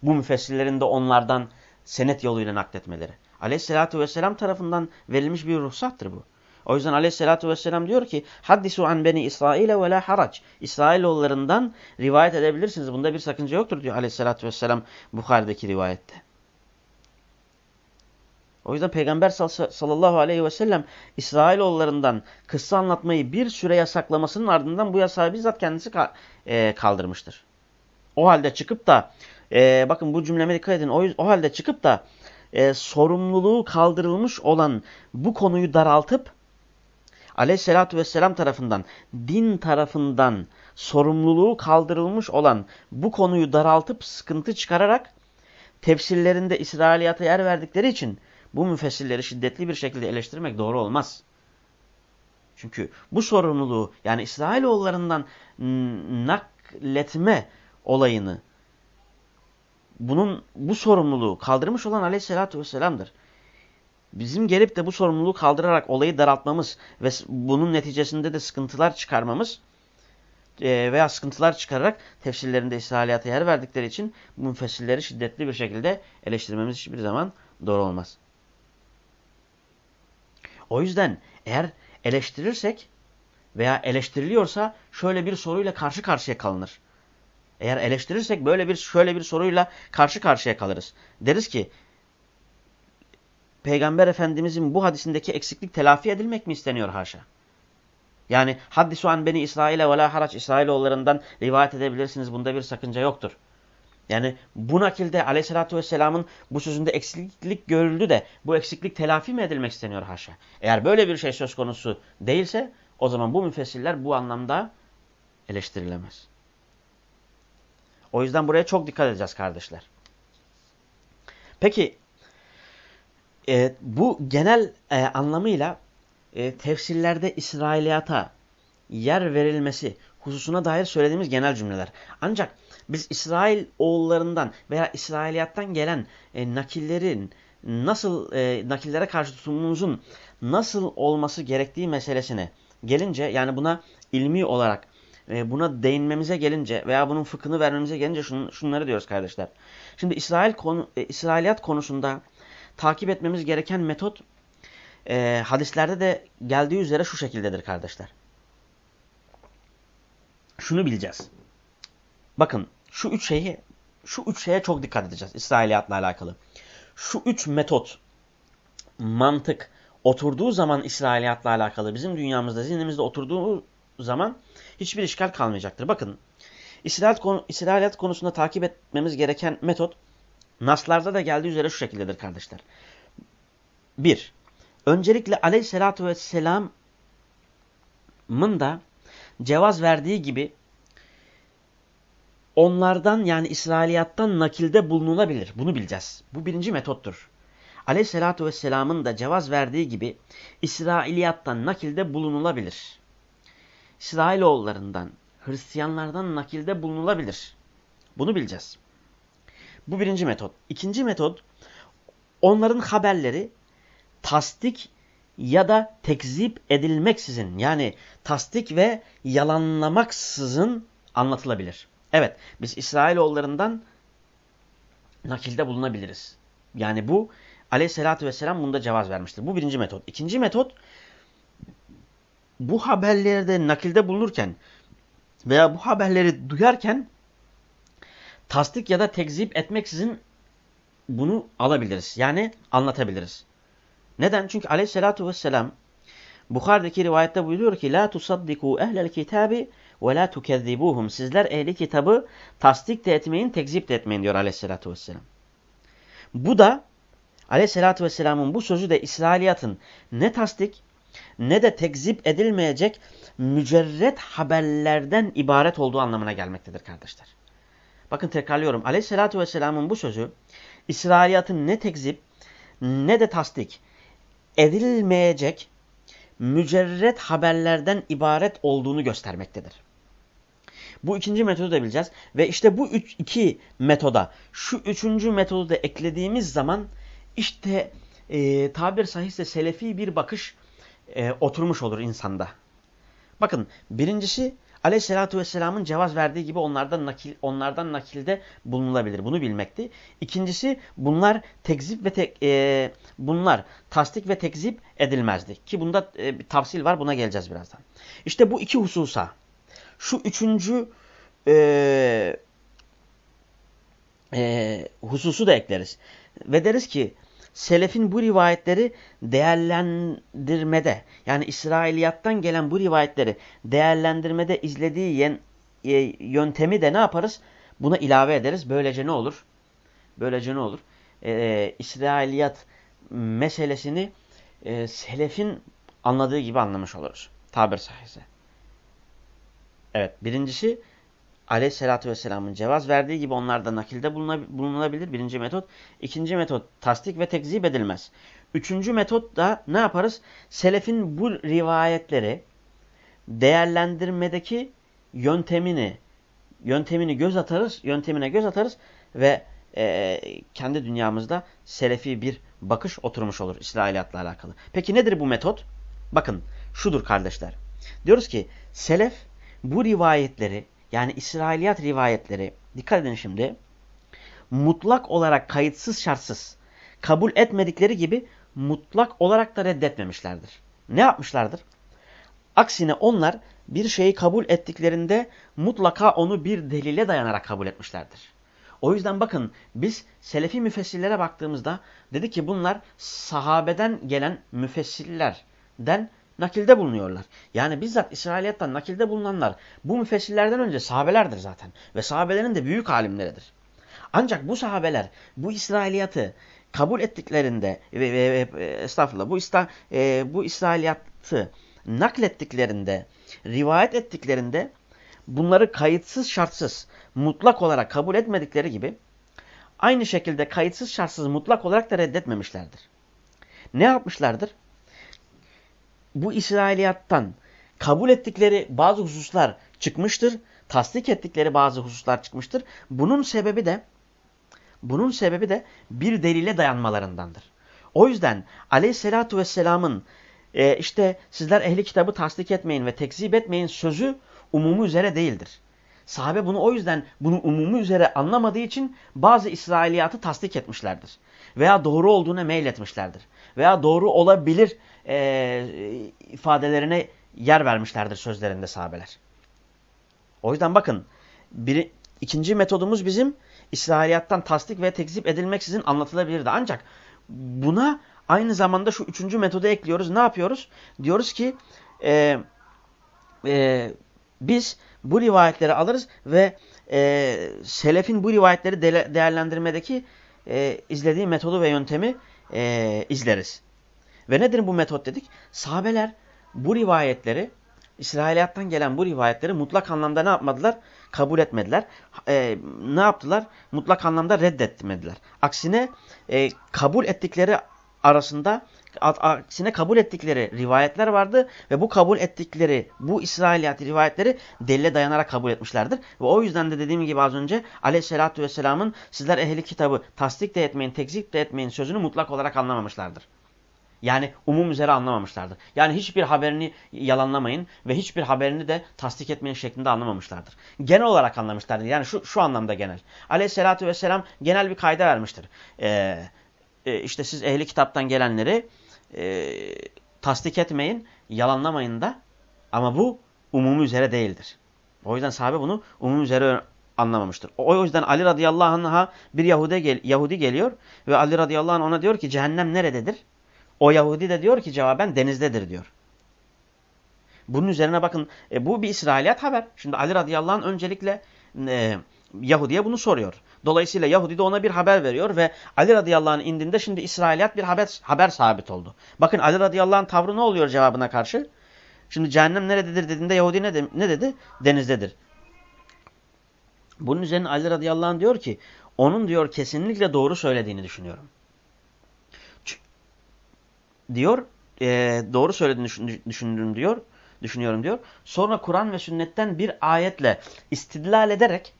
Bu müfessirlerin de onlardan senet yoluyla nakletmeleri. Aleyhissalatü vesselam tarafından verilmiş bir ruhsattır bu. O yüzden aleyhissalatü vesselam diyor ki haddisu an beni İsrail'e ve la harac. İsrailoğullarından rivayet edebilirsiniz. Bunda bir sakınca yoktur diyor aleyhissalatü vesselam Bukhari'deki rivayette. O yüzden Peygamber sallallahu aleyhi ve sellem İsrailoğullarından kıssa anlatmayı bir süre yasaklamasının ardından bu yasağı bizzat kendisi e, kaldırmıştır. O halde çıkıp da e, bakın bu cümleme dikkat edin. O, o halde çıkıp da e, sorumluluğu kaldırılmış olan bu konuyu daraltıp aleyhissalatü vesselam tarafından, din tarafından sorumluluğu kaldırılmış olan bu konuyu daraltıp sıkıntı çıkararak tefsirlerinde İsrailiyata yer verdikleri için bu müfessirleri şiddetli bir şekilde eleştirmek doğru olmaz. Çünkü bu sorumluluğu yani İsrailoğullarından nakletme olayını bunun bu sorumluluğu kaldırmış olan aleyhissalatü vesselam'dır. Bizim gelip de bu sorumluluğu kaldırarak olayı daraltmamız ve bunun neticesinde de sıkıntılar çıkarmamız e, veya sıkıntılar çıkararak tefsirlerinde İsrailiyata yer verdikleri için bu müfessirleri şiddetli bir şekilde eleştirmemiz hiçbir zaman doğru olmaz. O yüzden eğer eleştirirsek veya eleştiriliyorsa şöyle bir soruyla karşı karşıya kalınır. Eğer eleştirirsek böyle bir şöyle bir soruyla karşı karşıya kalırız. Deriz ki Peygamber Efendimizin bu hadisindeki eksiklik telafi edilmek mi isteniyor haşa? Yani haddisu an beni İsrail'e ve la haraç İsrailoğullarından rivayet edebilirsiniz. Bunda bir sakınca yoktur. Yani bu nakilde aleyhissalatü vesselamın bu sözünde eksiklik görüldü de bu eksiklik telafi mi edilmek isteniyor haşa? Eğer böyle bir şey söz konusu değilse o zaman bu müfessirler bu anlamda eleştirilemez. O yüzden buraya çok dikkat edeceğiz kardeşler. Peki e, bu genel e, anlamıyla e, tefsirlerde İsrailiyata yer verilmesi hususuna dair söylediğimiz genel cümleler. Ancak biz İsrail oğullarından veya İsrailiyattan gelen e, nakillerin nasıl e, nakillere karşı tutumumuzun nasıl olması gerektiği meselesine gelince yani buna ilmi olarak e, buna değinmemize gelince veya bunun fıkhını vermemize gelince şun, şunları diyoruz kardeşler. Şimdi İsrail konu, e, İsrailiyat konusunda takip etmemiz gereken metot e, hadislerde de geldiği üzere şu şekildedir kardeşler. Şunu bileceğiz. Bakın şu üç şeyi şu üç şeye çok dikkat edeceğiz İsrailiyatla alakalı. Şu üç metot, mantık oturduğu zaman İsrailiyatla alakalı bizim dünyamızda, zihnimizde oturduğu zaman hiçbir işgal kalmayacaktır. Bakın İsrail İsrailiyat konusunda takip etmemiz gereken metot Naslarda da geldiği üzere şu şekildedir kardeşler. Bir, öncelikle aleyhissalatü vesselamın da cevaz verdiği gibi onlardan yani İsrailiyattan nakilde bulunulabilir. Bunu bileceğiz. Bu birinci metottur. Aleyhissalatü vesselamın da cevaz verdiği gibi İsrailiyattan nakilde bulunulabilir. İsrailoğullarından, Hristiyanlardan nakilde bulunulabilir. Bunu bileceğiz. Bu birinci metot. İkinci metot onların haberleri tasdik ya da tekzip edilmeksizin yani tasdik ve yalanlamaksızın anlatılabilir. Evet biz İsrailoğullarından nakilde bulunabiliriz. Yani bu aleyhissalatü vesselam bunda cevaz vermiştir. Bu birinci metot. İkinci metot bu haberlerde nakilde bulunurken veya bu haberleri duyarken tasdik ya da tekzip etmeksizin bunu alabiliriz. Yani anlatabiliriz. Neden? Çünkü aleyhissalatu vesselam Bukhari'deki rivayette buyuruyor ki La tusaddiku ehlel kitabi ve la tukezzibuhum. Sizler ehli kitabı tasdik de etmeyin, tekzip de etmeyin diyor aleyhissalatu vesselam. Bu da aleyhissalatu vesselamın bu sözü de İsrailiyatın ne tasdik ne de tekzip edilmeyecek mücerret haberlerden ibaret olduğu anlamına gelmektedir kardeşler. Bakın tekrarlıyorum. Aleyhissalatü vesselamın bu sözü İsrailiyatın ne tekzip ne de tasdik edilmeyecek mücerret haberlerden ibaret olduğunu göstermektedir. Bu ikinci metodu da bileceğiz. Ve işte bu üç, iki metoda şu üçüncü metodu da eklediğimiz zaman işte e, tabir sahihse selefi bir bakış e, oturmuş olur insanda. Bakın birincisi Aleyhisselatü Vesselam'ın cevaz verdiği gibi onlardan nakil onlardan nakilde bulunulabilir. Bunu bilmekti. İkincisi bunlar tekzip ve tek, e, bunlar tasdik ve tekzip edilmezdi. Ki bunda e, bir tavsil var. Buna geleceğiz birazdan. İşte bu iki hususa şu üçüncü e, e, hususu da ekleriz. Ve deriz ki selefin bu rivayetleri değerlendirmede yani İsrailiyattan gelen bu rivayetleri değerlendirmede izlediği yen, e, yöntemi de ne yaparız? Buna ilave ederiz. Böylece ne olur? Böylece ne olur? Ee, İsrailiyat meselesini e, selefin anladığı gibi anlamış oluruz. Tabir sahisi. Evet birincisi aleyhissalatü vesselamın cevaz verdiği gibi onlarda nakilde bulunabilir. Birinci metot. İkinci metot tasdik ve tekzip edilmez. Üçüncü metot da ne yaparız? Selefin bu rivayetleri değerlendirmedeki yöntemini yöntemini göz atarız, yöntemine göz atarız ve e, kendi dünyamızda selefi bir bakış oturmuş olur İsrailiyatla alakalı. Peki nedir bu metot? Bakın şudur kardeşler. Diyoruz ki selef bu rivayetleri yani İsrailiyat rivayetleri dikkat edin şimdi mutlak olarak kayıtsız şartsız kabul etmedikleri gibi mutlak olarak da reddetmemişlerdir. Ne yapmışlardır? Aksine onlar bir şeyi kabul ettiklerinde mutlaka onu bir delile dayanarak kabul etmişlerdir. O yüzden bakın biz Selefi müfessirlere baktığımızda dedi ki bunlar sahabeden gelen müfessirlerden nakilde bulunuyorlar. Yani bizzat İsrailiyattan nakilde bulunanlar bu müfessirlerden önce sahabelerdir zaten. Ve sahabelerin de büyük alimleridir. Ancak bu sahabeler bu İsrailiyatı kabul ettiklerinde ve, ve, ve estağfurullah bu, İsra, e, bu İsrailiyatı naklettiklerinde, rivayet ettiklerinde bunları kayıtsız şartsız mutlak olarak kabul etmedikleri gibi aynı şekilde kayıtsız şartsız mutlak olarak da reddetmemişlerdir. Ne yapmışlardır? Bu İsrailiyattan kabul ettikleri bazı hususlar çıkmıştır. Tasdik ettikleri bazı hususlar çıkmıştır. Bunun sebebi de bunun sebebi de bir delile dayanmalarındandır. O yüzden aleyhissalatu vesselamın e, işte sizler ehli kitabı tasdik etmeyin ve tekzip etmeyin sözü umumu üzere değildir. Sahabe bunu o yüzden bunu umumu üzere anlamadığı için bazı İsrailiyatı tasdik etmişlerdir. Veya doğru olduğuna meyletmişlerdir. Veya doğru olabilir e, ifadelerine yer vermişlerdir sözlerinde sahabeler. O yüzden bakın bir, ikinci metodumuz bizim İsrailiyattan tasdik ve tekzip edilmeksizin anlatılabilirdi. Ancak buna aynı zamanda şu üçüncü metodu ekliyoruz. Ne yapıyoruz? Diyoruz ki e, e, biz bu rivayetleri alırız ve e, selefin bu rivayetleri de değerlendirmedeki e, izlediği metodu ve yöntemi e, izleriz. Ve nedir bu metot dedik? Sahabeler bu rivayetleri, İsrailiyattan gelen bu rivayetleri mutlak anlamda ne yapmadılar? Kabul etmediler. E, ne yaptılar? Mutlak anlamda reddetmediler. Aksine e, kabul ettikleri arasında aksine kabul ettikleri rivayetler vardı ve bu kabul ettikleri bu İsrailiyat rivayetleri delile dayanarak kabul etmişlerdir. Ve o yüzden de dediğim gibi az önce aleyhissalatü vesselamın sizler ehli kitabı tasdik de etmeyin, tekzip de etmeyin sözünü mutlak olarak anlamamışlardır. Yani umum üzere anlamamışlardır. Yani hiçbir haberini yalanlamayın ve hiçbir haberini de tasdik etmeyin şeklinde anlamamışlardır. Genel olarak anlamışlardır. Yani şu, şu anlamda genel. Aleyhissalatü vesselam genel bir kayda vermiştir. Ee, e, işte siz ehli kitaptan gelenleri e, tasdik etmeyin, yalanlamayın da ama bu umumi üzere değildir. O yüzden sahabe bunu umumi üzere anlamamıştır. O yüzden Ali radıyallahu anh'a bir Yahudi, gel Yahudi geliyor ve Ali radıyallahu anh ona diyor ki cehennem nerededir? O Yahudi de diyor ki cevaben denizdedir diyor. Bunun üzerine bakın e, bu bir İsrailiyat haber. Şimdi Ali radıyallahu anh öncelikle e, Yahudi'ye bunu soruyor. Dolayısıyla Yahudi de ona bir haber veriyor ve Ali radıyallahu anh indinde şimdi İsrailiyat bir haber, haber sabit oldu. Bakın Ali radıyallahu anh tavrı ne oluyor cevabına karşı? Şimdi cehennem nerededir dediğinde Yahudi ne, de, ne dedi? Denizdedir. Bunun üzerine Ali radıyallahu anh diyor ki onun diyor kesinlikle doğru söylediğini düşünüyorum. Diyor e, doğru söylediğini düşündüm diyor. Düşünüyorum diyor. Sonra Kur'an ve sünnetten bir ayetle istidlal ederek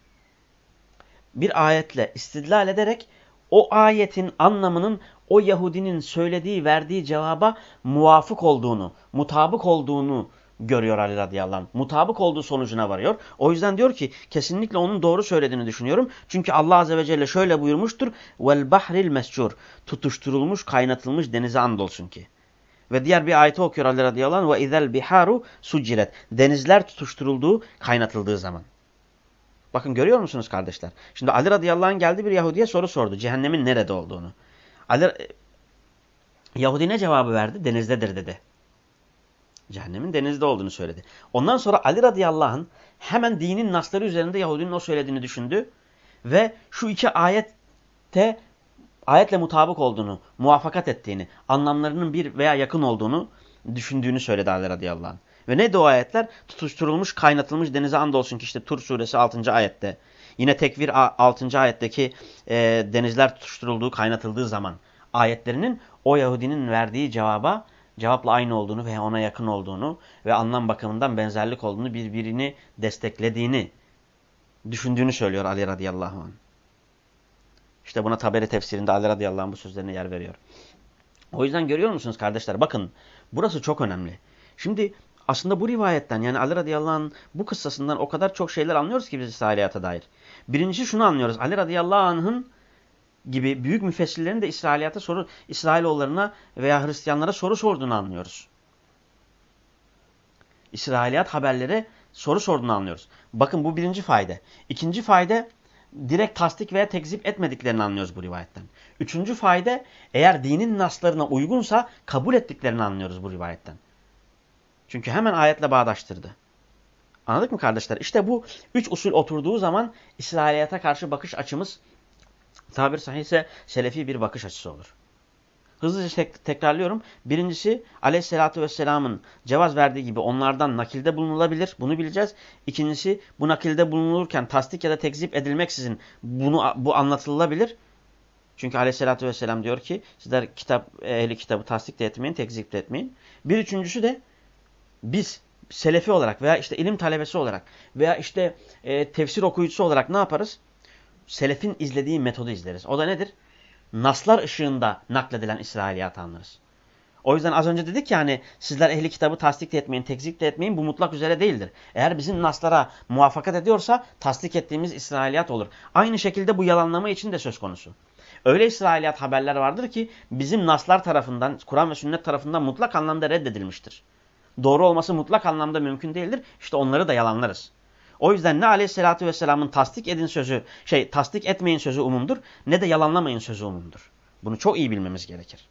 bir ayetle istidlal ederek o ayetin anlamının o Yahudinin söylediği, verdiği cevaba muvafık olduğunu, mutabık olduğunu görüyor Ali radıyallahu anh. Mutabık olduğu sonucuna varıyor. O yüzden diyor ki kesinlikle onun doğru söylediğini düşünüyorum. Çünkü Allah azze ve celle şöyle buyurmuştur. Vel bahril mescur. Tutuşturulmuş, kaynatılmış denize andolsun ki. Ve diğer bir ayeti okuyor Ali radıyallahu anh. Ve izel biharu suciret. Denizler tutuşturulduğu, kaynatıldığı zaman. Bakın görüyor musunuz kardeşler? Şimdi Ali radıyallahu anh geldi bir Yahudi'ye soru sordu. Cehennemin nerede olduğunu. Ali, e, Yahudi ne cevabı verdi? Denizdedir dedi. Cehennemin denizde olduğunu söyledi. Ondan sonra Ali radıyallahu anh hemen dinin nasları üzerinde Yahudinin o söylediğini düşündü. Ve şu iki ayette ayetle mutabık olduğunu, muvaffakat ettiğini, anlamlarının bir veya yakın olduğunu düşündüğünü söyledi Ali radıyallahu anh. Ve ne o ayetler? Tutuşturulmuş, kaynatılmış denize andolsun ki işte Tur suresi 6. ayette. Yine tekvir 6. ayetteki e, denizler tutuşturulduğu, kaynatıldığı zaman ayetlerinin o Yahudinin verdiği cevaba cevapla aynı olduğunu veya ona yakın olduğunu ve anlam bakımından benzerlik olduğunu birbirini desteklediğini düşündüğünü söylüyor Ali radıyallahu anh. İşte buna Taberi tefsirinde Ali radıyallahu anh bu sözlerine yer veriyor. O yüzden görüyor musunuz kardeşler? Bakın burası çok önemli. Şimdi aslında bu rivayetten yani Ali radıyallahu anh bu kıssasından o kadar çok şeyler anlıyoruz ki biz İsrailiyata dair. Birincisi şunu anlıyoruz. Ali radıyallahu anh'ın gibi büyük müfessirlerin de İsrailiyata soru, İsrailoğullarına veya Hristiyanlara soru sorduğunu anlıyoruz. İsrailiyat haberlere soru sorduğunu anlıyoruz. Bakın bu birinci fayda. İkinci fayda direkt tasdik veya tekzip etmediklerini anlıyoruz bu rivayetten. Üçüncü fayda eğer dinin naslarına uygunsa kabul ettiklerini anlıyoruz bu rivayetten. Çünkü hemen ayetle bağdaştırdı. Anladık mı kardeşler? İşte bu üç usul oturduğu zaman İsrailiyata karşı bakış açımız tabir sahihse selefi bir bakış açısı olur. Hızlıca tek tekrarlıyorum. Birincisi aleyhissalatü vesselamın cevaz verdiği gibi onlardan nakilde bulunulabilir. Bunu bileceğiz. İkincisi bu nakilde bulunulurken tasdik ya da tekzip edilmeksizin bunu, bu anlatılabilir. Çünkü aleyhissalatü vesselam diyor ki sizler kitap, ehli kitabı tasdik de etmeyin, tekzip de etmeyin. Bir üçüncüsü de biz selefi olarak veya işte ilim talebesi olarak veya işte e, tefsir okuyucusu olarak ne yaparız? Selefin izlediği metodu izleriz. O da nedir? Naslar ışığında nakledilen İsrailiyatı anlarız. O yüzden az önce dedik ki hani sizler ehli kitabı tasdik de etmeyin, tekzik de etmeyin bu mutlak üzere değildir. Eğer bizim naslara muvaffakat ediyorsa tasdik ettiğimiz İsrailiyat olur. Aynı şekilde bu yalanlama için de söz konusu. Öyle İsrailiyat haberler vardır ki bizim naslar tarafından, Kur'an ve sünnet tarafından mutlak anlamda reddedilmiştir doğru olması mutlak anlamda mümkün değildir. İşte onları da yalanlarız. O yüzden ne aleyhissalatü vesselamın tasdik edin sözü, şey tasdik etmeyin sözü umumdur ne de yalanlamayın sözü umumdur. Bunu çok iyi bilmemiz gerekir.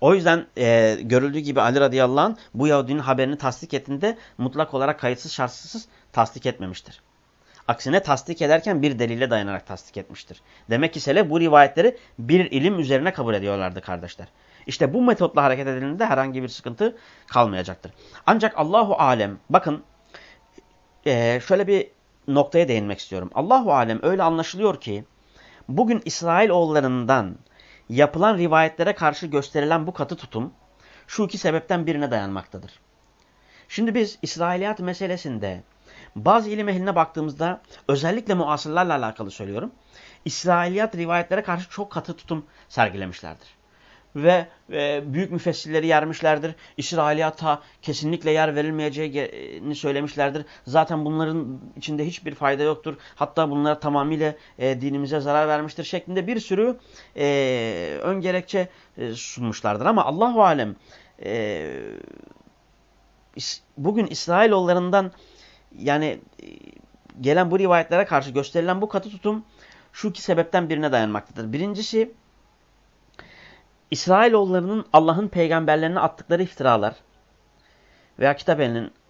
O yüzden e, görüldüğü gibi Ali radıyallahu anh bu Yahudinin haberini tasdik ettiğinde mutlak olarak kayıtsız şartsız tasdik etmemiştir. Aksine tasdik ederken bir delile dayanarak tasdik etmiştir. Demek ki Selef bu rivayetleri bir ilim üzerine kabul ediyorlardı kardeşler. İşte bu metotla hareket edildiğinde herhangi bir sıkıntı kalmayacaktır. Ancak Allahu alem bakın e, şöyle bir noktaya değinmek istiyorum. Allahu alem öyle anlaşılıyor ki bugün İsrail oğullarından yapılan rivayetlere karşı gösterilen bu katı tutum şu iki sebepten birine dayanmaktadır. Şimdi biz İsrailiyat meselesinde bazı ilim ehline baktığımızda özellikle muasırlarla alakalı söylüyorum. İsrailiyat rivayetlere karşı çok katı tutum sergilemişlerdir ve e, büyük müfessirleri yermişlerdir. İsrailiyata kesinlikle yer verilmeyeceğini söylemişlerdir. Zaten bunların içinde hiçbir fayda yoktur. Hatta bunlar tamamıyla e, dinimize zarar vermiştir şeklinde bir sürü e, ön gerekçe e, sunmuşlardır. Ama Allahu Alem e, bugün İsrailoğullarından yani e, gelen bu rivayetlere karşı gösterilen bu katı tutum şu iki sebepten birine dayanmaktadır. Birincisi İsrailoğullarının Allah'ın peygamberlerine attıkları iftiralar veya kitap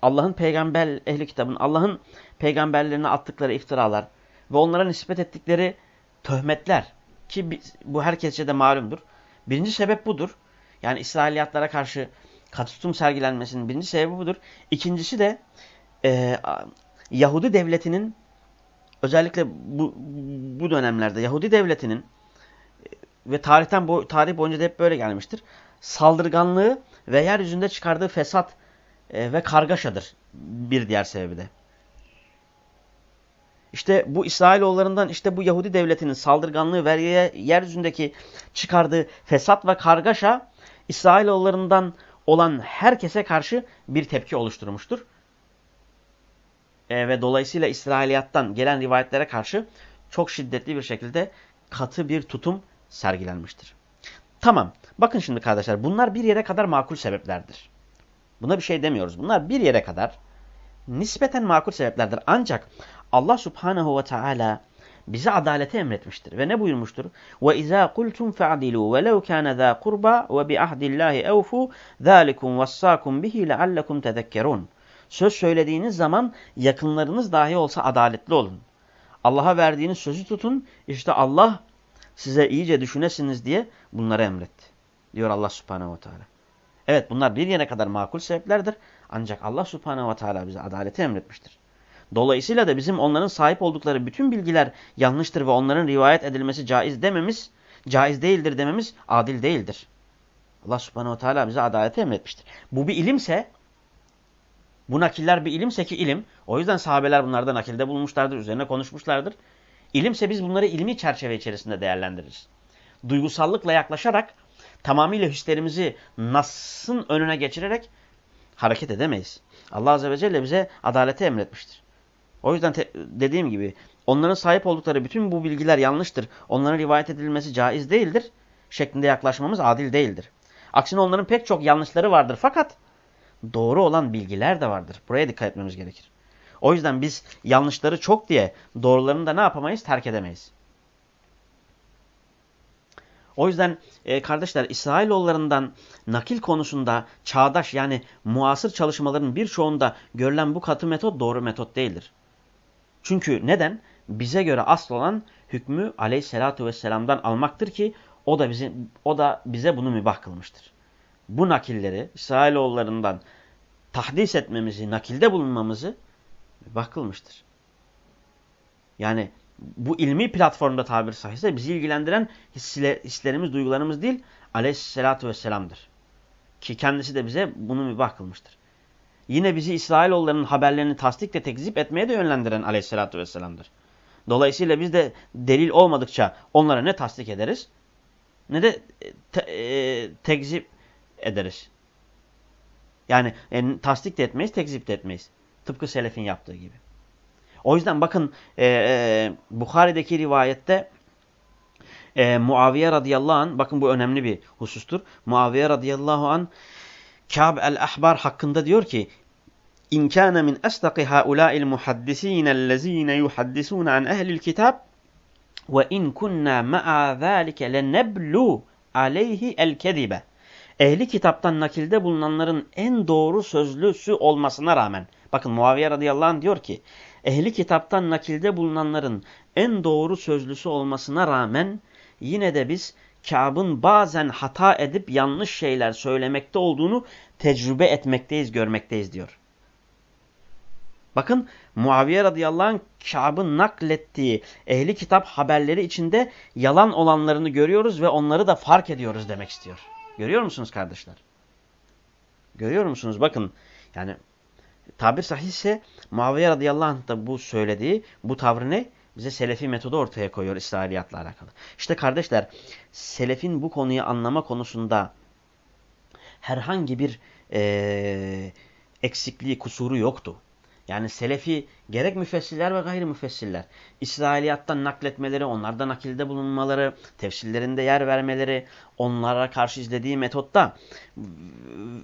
Allah'ın peygamber ehli kitabın Allah'ın peygamberlerine attıkları iftiralar ve onlara nispet ettikleri töhmetler ki bu herkese de malumdur. Birinci sebep budur. Yani İsrailiyatlara karşı katı tutum sergilenmesinin birinci sebebi budur. İkincisi de e, Yahudi devletinin özellikle bu, bu dönemlerde Yahudi devletinin ve tarihten bu tarih boyunca da hep böyle gelmiştir. Saldırganlığı ve yeryüzünde çıkardığı fesat e, ve kargaşadır bir diğer sebebi de. İşte bu İsrailoğullarından işte bu Yahudi devletinin saldırganlığı ve yeryüzündeki çıkardığı fesat ve kargaşa İsrailoğullarından olan herkese karşı bir tepki oluşturmuştur. E, ve dolayısıyla İsrailiyattan gelen rivayetlere karşı çok şiddetli bir şekilde katı bir tutum sergilenmiştir. Tamam. Bakın şimdi kardeşler bunlar bir yere kadar makul sebeplerdir. Buna bir şey demiyoruz. Bunlar bir yere kadar nispeten makul sebeplerdir. Ancak Allah subhanehu ve teala bize adaleti emretmiştir. Ve ne buyurmuştur? Fe'adilû ve lev kâne zâ kurba ve bi ahdillâhi evfû zâlikum vassâkum bihi leallekum tezekkerûn. Söz söylediğiniz zaman yakınlarınız dahi olsa adaletli olun. Allah'a verdiğiniz sözü tutun. İşte Allah size iyice düşünesiniz diye bunları emretti. diyor Allah subhanehu ve teala. Evet bunlar bir yere kadar makul sebeplerdir. Ancak Allah subhanehu ve teala bize adaleti emretmiştir. Dolayısıyla da bizim onların sahip oldukları bütün bilgiler yanlıştır ve onların rivayet edilmesi caiz dememiz, caiz değildir dememiz adil değildir. Allah subhanehu ve teala bize adaleti emretmiştir. Bu bir ilimse, bu nakiller bir ilimse ki ilim, o yüzden sahabeler bunlardan nakilde bulmuşlardır, üzerine konuşmuşlardır. İlimse biz bunları ilmi çerçeve içerisinde değerlendiririz. Duygusallıkla yaklaşarak tamamıyla hislerimizi Nas'ın önüne geçirerek hareket edemeyiz. Allah Azze ve Celle bize adaleti emretmiştir. O yüzden dediğim gibi onların sahip oldukları bütün bu bilgiler yanlıştır. Onların rivayet edilmesi caiz değildir. Şeklinde yaklaşmamız adil değildir. Aksine onların pek çok yanlışları vardır. Fakat doğru olan bilgiler de vardır. Buraya dikkat etmemiz gerekir. O yüzden biz yanlışları çok diye doğrularını da ne yapamayız? Terk edemeyiz. O yüzden e, kardeşler İsrailoğullarından nakil konusunda çağdaş yani muasır çalışmaların birçoğunda görülen bu katı metot doğru metot değildir. Çünkü neden? Bize göre asıl olan hükmü aleyhissalatu vesselam'dan almaktır ki o da, bizi, o da bize bunu mübah kılmıştır. Bu nakilleri İsrailoğullarından tahdis etmemizi, nakilde bulunmamızı mübah kılmıştır. Yani bu ilmi platformda tabir sahihse bizi ilgilendiren hislerimiz, duygularımız değil aleyhissalatü vesselam'dır. Ki kendisi de bize bunu mübah kılmıştır. Yine bizi İsrailoğullarının haberlerini tasdikle tekzip etmeye de yönlendiren aleyhissalatü vesselam'dır. Dolayısıyla biz de delil olmadıkça onlara ne tasdik ederiz ne de te, e, tekzip ederiz. Yani, yani tasdik de etmeyiz, tekzip de etmeyiz. Tıpkı selefin yaptığı gibi. O yüzden bakın e, e, Bukhari'deki rivayette e, Muaviye radıyallahu an bakın bu önemli bir husustur. Muaviye radıyallahu an Kâb el-Ahbar hakkında diyor ki İn kâne min esdaqi haulâ'il muhaddisînellezîne yuhaddisûne an ehlil kitâb ve in kunnâ ma'a zâlike leneblu aleyhi el-kedibe. Ehli kitaptan nakilde bulunanların en doğru sözlüsü olmasına rağmen. Bakın Muaviye radıyallahu anh diyor ki ehli kitaptan nakilde bulunanların en doğru sözlüsü olmasına rağmen yine de biz Kâb'ın bazen hata edip yanlış şeyler söylemekte olduğunu tecrübe etmekteyiz, görmekteyiz diyor. Bakın Muaviye radıyallahu anh Kâb'ın naklettiği ehli kitap haberleri içinde yalan olanlarını görüyoruz ve onları da fark ediyoruz demek istiyor. Görüyor musunuz kardeşler? Görüyor musunuz? Bakın yani tabir sahihse Muaviye radıyallahu anh da bu söylediği bu tavrı ne? Bize selefi metodu ortaya koyuyor İsrailiyatla alakalı. İşte kardeşler selefin bu konuyu anlama konusunda herhangi bir e, eksikliği, kusuru yoktu. Yani selefi gerek müfessirler ve gayri müfessirler İsrailiyattan nakletmeleri, onlardan nakilde bulunmaları, tefsirlerinde yer vermeleri, onlara karşı izlediği metotta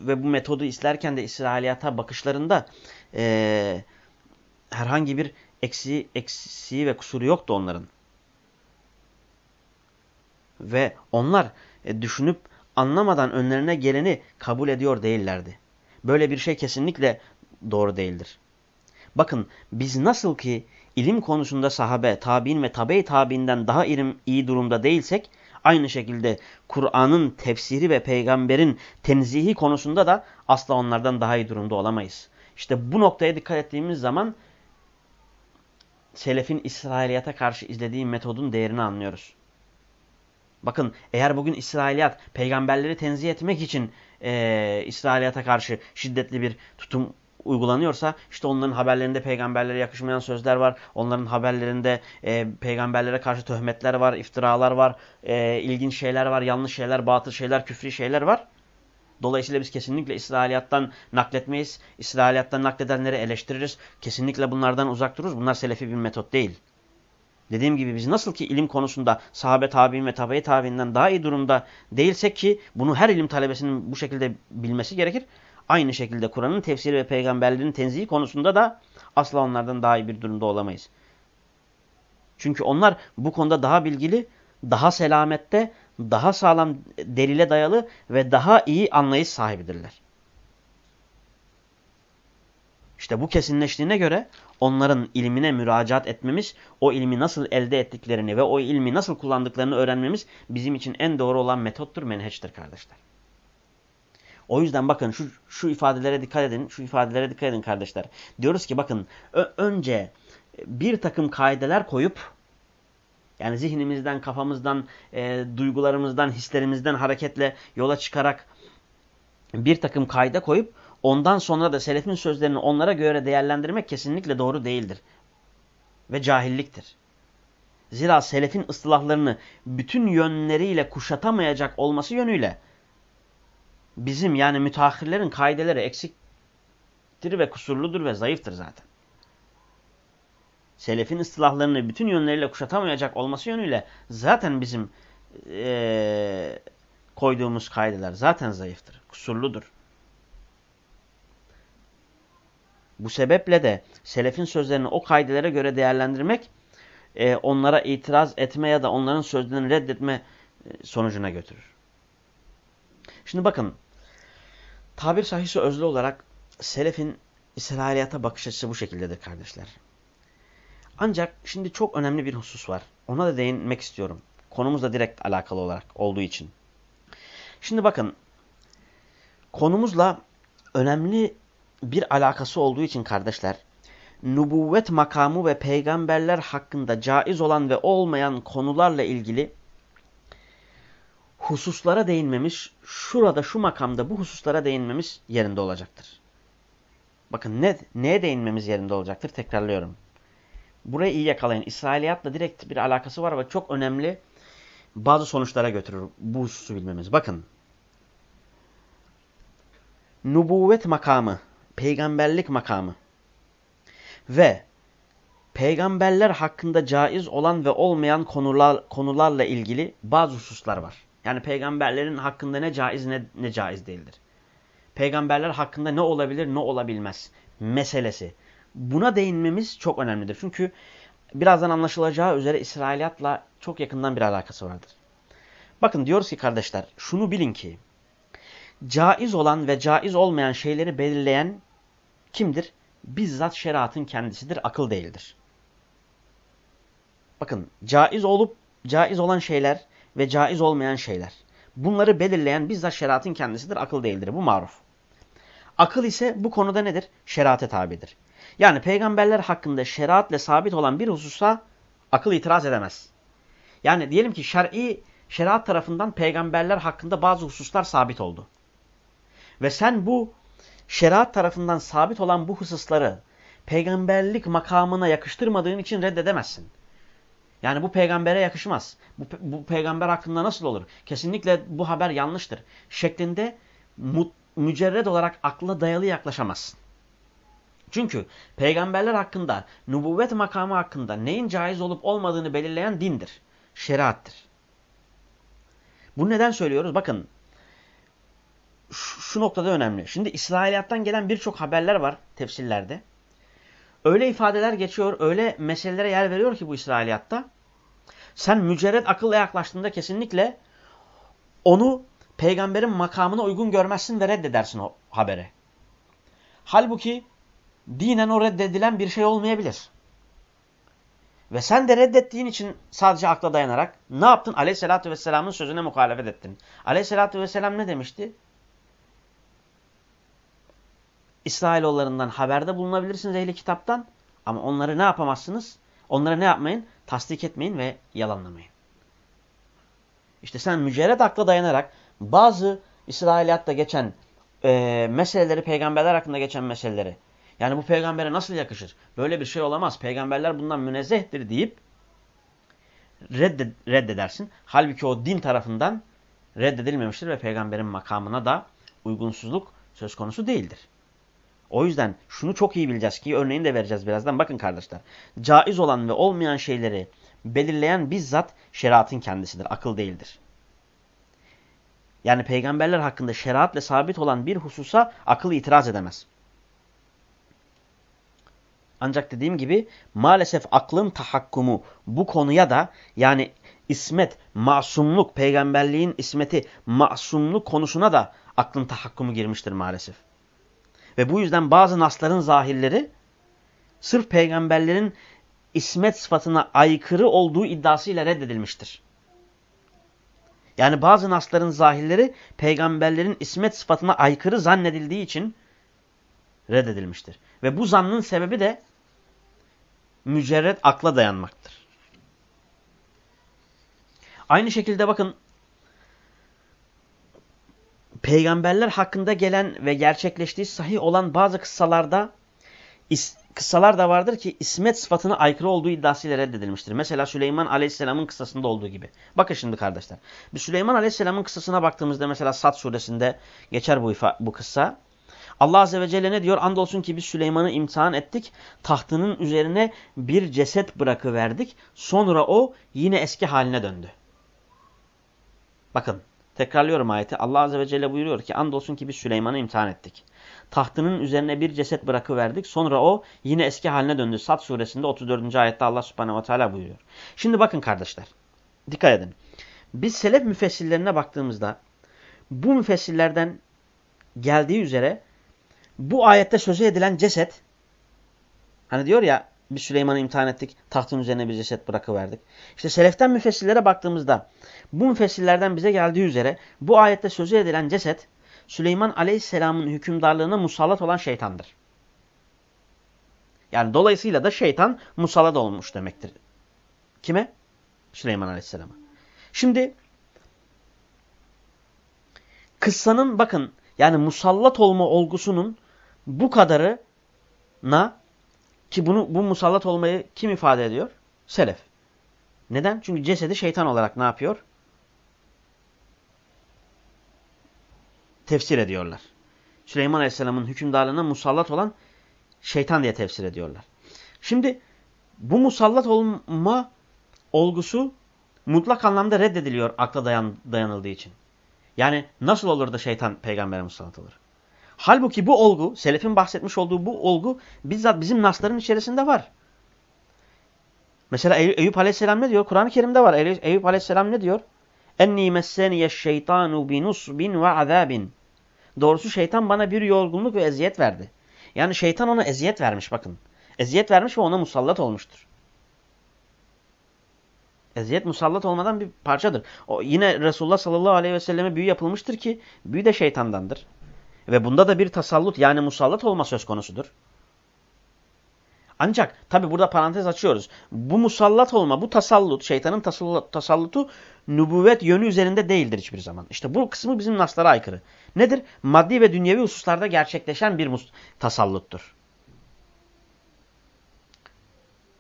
ve bu metodu izlerken de İsrailiyata bakışlarında e, herhangi bir eksiği, eksiği ve kusuru yoktu onların. Ve onlar e, düşünüp anlamadan önlerine geleni kabul ediyor değillerdi. Böyle bir şey kesinlikle doğru değildir. Bakın biz nasıl ki ilim konusunda sahabe, tabi'in ve tabi tabi'inden daha ilim, iyi durumda değilsek, aynı şekilde Kur'an'ın tefsiri ve peygamberin tenzihi konusunda da asla onlardan daha iyi durumda olamayız. İşte bu noktaya dikkat ettiğimiz zaman selefin İsrailiyata karşı izlediği metodun değerini anlıyoruz. Bakın eğer bugün İsrailiyat peygamberleri tenzih etmek için e, İsrailiyata karşı şiddetli bir tutum uygulanıyorsa işte onların haberlerinde peygamberlere yakışmayan sözler var. Onların haberlerinde e, peygamberlere karşı töhmetler var, iftiralar var, e, ilginç şeyler var, yanlış şeyler, batıl şeyler, küfri şeyler var. Dolayısıyla biz kesinlikle İsrailiyattan nakletmeyiz. İsrailiyattan nakledenleri eleştiririz. Kesinlikle bunlardan uzak dururuz. Bunlar selefi bir metot değil. Dediğim gibi biz nasıl ki ilim konusunda sahabe tabi'in ve tabi tabi'inden daha iyi durumda değilsek ki bunu her ilim talebesinin bu şekilde bilmesi gerekir. Aynı şekilde Kur'an'ın tefsiri ve peygamberlerin tenzihi konusunda da asla onlardan daha iyi bir durumda olamayız. Çünkü onlar bu konuda daha bilgili, daha selamette, daha sağlam delile dayalı ve daha iyi anlayış sahibidirler. İşte bu kesinleştiğine göre onların ilmine müracaat etmemiz, o ilmi nasıl elde ettiklerini ve o ilmi nasıl kullandıklarını öğrenmemiz bizim için en doğru olan metottur, menheçtir kardeşler. O yüzden bakın şu, şu ifadelere dikkat edin, şu ifadelere dikkat edin kardeşler. Diyoruz ki bakın önce bir takım kaideler koyup yani zihnimizden, kafamızdan, e, duygularımızdan, hislerimizden hareketle yola çıkarak bir takım kayda koyup ondan sonra da selefin sözlerini onlara göre değerlendirmek kesinlikle doğru değildir. Ve cahilliktir. Zira selefin ıslahlarını bütün yönleriyle kuşatamayacak olması yönüyle bizim yani müteahhirlerin kaideleri eksiktir ve kusurludur ve zayıftır zaten. Selefin ıslahlarını bütün yönleriyle kuşatamayacak olması yönüyle zaten bizim ee, koyduğumuz kaideler zaten zayıftır, kusurludur. Bu sebeple de selefin sözlerini o kaidelere göre değerlendirmek e, onlara itiraz etme ya da onların sözlerini reddetme e, sonucuna götürür. Şimdi bakın tabir sahisi özlü olarak selefin İsrailiyata bakış açısı bu şekildedir kardeşler. Ancak şimdi çok önemli bir husus var. Ona da değinmek istiyorum. Konumuzla direkt alakalı olarak olduğu için. Şimdi bakın konumuzla önemli bir alakası olduğu için kardeşler nubuvvet makamı ve peygamberler hakkında caiz olan ve olmayan konularla ilgili hususlara değinmemiz, şurada şu makamda bu hususlara değinmemiz yerinde olacaktır. Bakın ne, neye değinmemiz yerinde olacaktır tekrarlıyorum. Burayı iyi yakalayın. İsrailiyatla direkt bir alakası var ve çok önemli bazı sonuçlara götürür bu hususu bilmemiz. Bakın. Nubuvvet makamı, peygamberlik makamı ve peygamberler hakkında caiz olan ve olmayan konular, konularla ilgili bazı hususlar var. Yani peygamberlerin hakkında ne caiz ne, ne caiz değildir. Peygamberler hakkında ne olabilir ne olabilmez meselesi. Buna değinmemiz çok önemlidir. Çünkü birazdan anlaşılacağı üzere İsrailiyatla çok yakından bir alakası vardır. Bakın diyoruz ki kardeşler şunu bilin ki caiz olan ve caiz olmayan şeyleri belirleyen kimdir? Bizzat şeriatın kendisidir, akıl değildir. Bakın caiz olup caiz olan şeyler ve caiz olmayan şeyler. Bunları belirleyen bizzat şeriatın kendisidir, akıl değildir. Bu maruf. Akıl ise bu konuda nedir? Şerate tabidir. Yani peygamberler hakkında şeriatle sabit olan bir hususa akıl itiraz edemez. Yani diyelim ki şer'i şeriat tarafından peygamberler hakkında bazı hususlar sabit oldu. Ve sen bu şeriat tarafından sabit olan bu hususları peygamberlik makamına yakıştırmadığın için reddedemezsin. Yani bu peygambere yakışmaz. Bu, bu peygamber hakkında nasıl olur? Kesinlikle bu haber yanlıştır. Şeklinde mu, mücerred olarak akla dayalı yaklaşamazsın. Çünkü peygamberler hakkında, nübüvvet makamı hakkında neyin caiz olup olmadığını belirleyen dindir. Şeriattır. Bunu neden söylüyoruz? Bakın şu, noktada önemli. Şimdi İsrailiyattan gelen birçok haberler var tefsirlerde. Öyle ifadeler geçiyor, öyle meselelere yer veriyor ki bu İsrailiyatta. Sen mücerred akılla yaklaştığında kesinlikle onu peygamberin makamına uygun görmezsin ve reddedersin o habere. Halbuki dinen o reddedilen bir şey olmayabilir. Ve sen de reddettiğin için sadece akla dayanarak ne yaptın? Aleyhisselatü Vesselam'ın sözüne muhalefet ettin. Aleyhisselatü Vesselam ne demişti? İsrailoğullarından haberde bulunabilirsiniz ehli kitaptan. Ama onları ne yapamazsınız? Onları ne yapmayın? Tasdik etmeyin ve yalanlamayın. İşte sen mücerred akla dayanarak bazı İsrailiyatta geçen e, meseleleri, peygamberler hakkında geçen meseleleri yani bu peygambere nasıl yakışır? Böyle bir şey olamaz. Peygamberler bundan münezzehtir deyip redde, reddedersin. Halbuki o din tarafından reddedilmemiştir ve peygamberin makamına da uygunsuzluk söz konusu değildir. O yüzden şunu çok iyi bileceğiz ki örneğini de vereceğiz birazdan. Bakın kardeşler. Caiz olan ve olmayan şeyleri belirleyen bizzat şeriatın kendisidir. Akıl değildir. Yani peygamberler hakkında şeriatle sabit olan bir hususa akıl itiraz edemez. Ancak dediğim gibi maalesef aklın tahakkumu bu konuya da yani ismet, masumluk, peygamberliğin ismeti, masumluk konusuna da aklın tahakkumu girmiştir maalesef. Ve bu yüzden bazı nasların zahirleri sırf peygamberlerin ismet sıfatına aykırı olduğu iddiasıyla reddedilmiştir. Yani bazı nasların zahirleri peygamberlerin ismet sıfatına aykırı zannedildiği için reddedilmiştir. Ve bu zannın sebebi de mücerret akla dayanmaktır. Aynı şekilde bakın peygamberler hakkında gelen ve gerçekleştiği sahih olan bazı kıssalarda kıssalar da vardır ki ismet sıfatına aykırı olduğu iddiasıyla reddedilmiştir. Mesela Süleyman Aleyhisselam'ın kıssasında olduğu gibi. Bakın şimdi kardeşler. Bir Süleyman Aleyhisselam'ın kıssasına baktığımızda mesela Sad suresinde geçer bu, bu kıssa. Allah Azze ve Celle ne diyor? Andolsun ki biz Süleyman'ı imtihan ettik. Tahtının üzerine bir ceset bırakıverdik. Sonra o yine eski haline döndü. Bakın tekrarlıyorum ayeti. Allah Azze ve Celle buyuruyor ki andolsun ki biz Süleyman'ı imtihan ettik. Tahtının üzerine bir ceset bırakıverdik. Sonra o yine eski haline döndü. Sad suresinde 34. ayette Allah Subhanahu ve Teala buyuruyor. Şimdi bakın kardeşler. Dikkat edin. Biz selef müfessirlerine baktığımızda bu müfessirlerden geldiği üzere bu ayette sözü edilen ceset hani diyor ya biz Süleyman'ı imtihan ettik. Tahtın üzerine bir ceset bırakıverdik. İşte seleften müfessirlere baktığımızda bu müfessirlerden bize geldiği üzere bu ayette sözü edilen ceset Süleyman Aleyhisselam'ın hükümdarlığına musallat olan şeytandır. Yani dolayısıyla da şeytan musallat olmuş demektir. Kime? Süleyman Aleyhisselam'a. Şimdi kıssanın bakın yani musallat olma olgusunun bu kadarına ki bunu bu musallat olmayı kim ifade ediyor? Selef. Neden? Çünkü cesedi şeytan olarak ne yapıyor? Tefsir ediyorlar. Süleyman Aleyhisselam'ın hükümdarlığına musallat olan şeytan diye tefsir ediyorlar. Şimdi bu musallat olma olgusu mutlak anlamda reddediliyor akla dayan, dayanıldığı için. Yani nasıl olur da şeytan peygambere musallat olur? Halbuki bu olgu, selefin bahsetmiş olduğu bu olgu bizzat bizim nasların içerisinde var. Mesela Ey Eyüp Aleyhisselam ne diyor? Kur'an-ı Kerim'de var. Eyüp Aleyhisselam ne diyor? Enni messeniye şeytanu binusbin ve azabin. Doğrusu şeytan bana bir yorgunluk ve eziyet verdi. Yani şeytan ona eziyet vermiş bakın. Eziyet vermiş ve ona musallat olmuştur. Eziyet musallat olmadan bir parçadır. O yine Resulullah sallallahu aleyhi ve selleme büyü yapılmıştır ki büyü de şeytandandır. Ve bunda da bir tasallut yani musallat olma söz konusudur. Ancak tabi burada parantez açıyoruz. Bu musallat olma, bu tasallut, şeytanın tasallutu nübüvvet yönü üzerinde değildir hiçbir zaman. İşte bu kısmı bizim naslara aykırı. Nedir? Maddi ve dünyevi hususlarda gerçekleşen bir tasalluttur.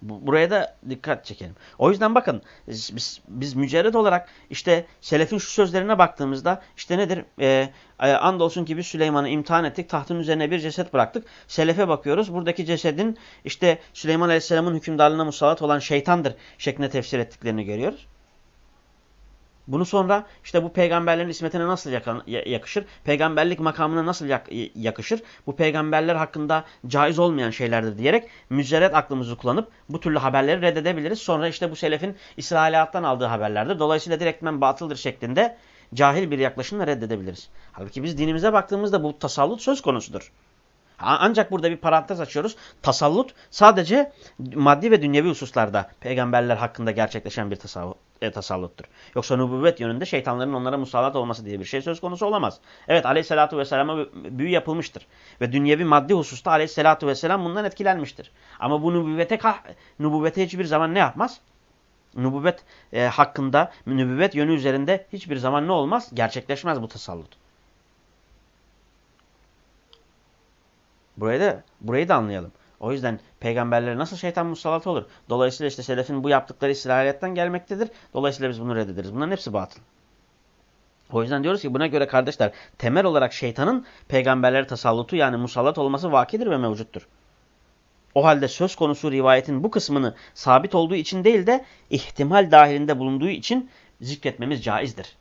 Buraya da dikkat çekelim. O yüzden bakın biz, biz mücerred olarak işte selefin şu sözlerine baktığımızda işte nedir? Ee, e, andolsun ki biz Süleyman'ı imtihan ettik. Tahtın üzerine bir ceset bıraktık. Selefe bakıyoruz. Buradaki cesedin işte Süleyman Aleyhisselam'ın hükümdarlığına musallat olan şeytandır şeklinde tefsir ettiklerini görüyoruz. Bunu sonra işte bu peygamberlerin ismetine nasıl yakışır? Peygamberlik makamına nasıl yakışır? Bu peygamberler hakkında caiz olmayan şeylerdir diyerek mücerret aklımızı kullanıp bu türlü haberleri reddedebiliriz. Sonra işte bu selefin İsrailiyattan aldığı haberlerdir. Dolayısıyla direktmen batıldır şeklinde cahil bir yaklaşımla reddedebiliriz. Halbuki biz dinimize baktığımızda bu tasallut söz konusudur. Ancak burada bir parantez açıyoruz. Tasallut sadece maddi ve dünyevi hususlarda peygamberler hakkında gerçekleşen bir e, tasalluttur. Yoksa nübüvvet yönünde şeytanların onlara musallat olması diye bir şey söz konusu olamaz. Evet aleyhissalatu vesselama büyü yapılmıştır. Ve dünyevi maddi hususta aleyhissalatu vesselam bundan etkilenmiştir. Ama bu nübüvvete, nübüvvete hiçbir zaman ne yapmaz? Nübüvvet e, hakkında, nübüvvet yönü üzerinde hiçbir zaman ne olmaz? Gerçekleşmez bu tasallut. Burayı da, burayı da anlayalım. O yüzden peygamberlere nasıl şeytan musallat olur? Dolayısıyla işte selefin bu yaptıkları İsrailiyetten gelmektedir. Dolayısıyla biz bunu reddederiz. Bunların hepsi batıl. O yüzden diyoruz ki buna göre kardeşler temel olarak şeytanın peygamberlere tasallutu yani musallat olması vakidir ve mevcuttur. O halde söz konusu rivayetin bu kısmını sabit olduğu için değil de ihtimal dahilinde bulunduğu için zikretmemiz caizdir.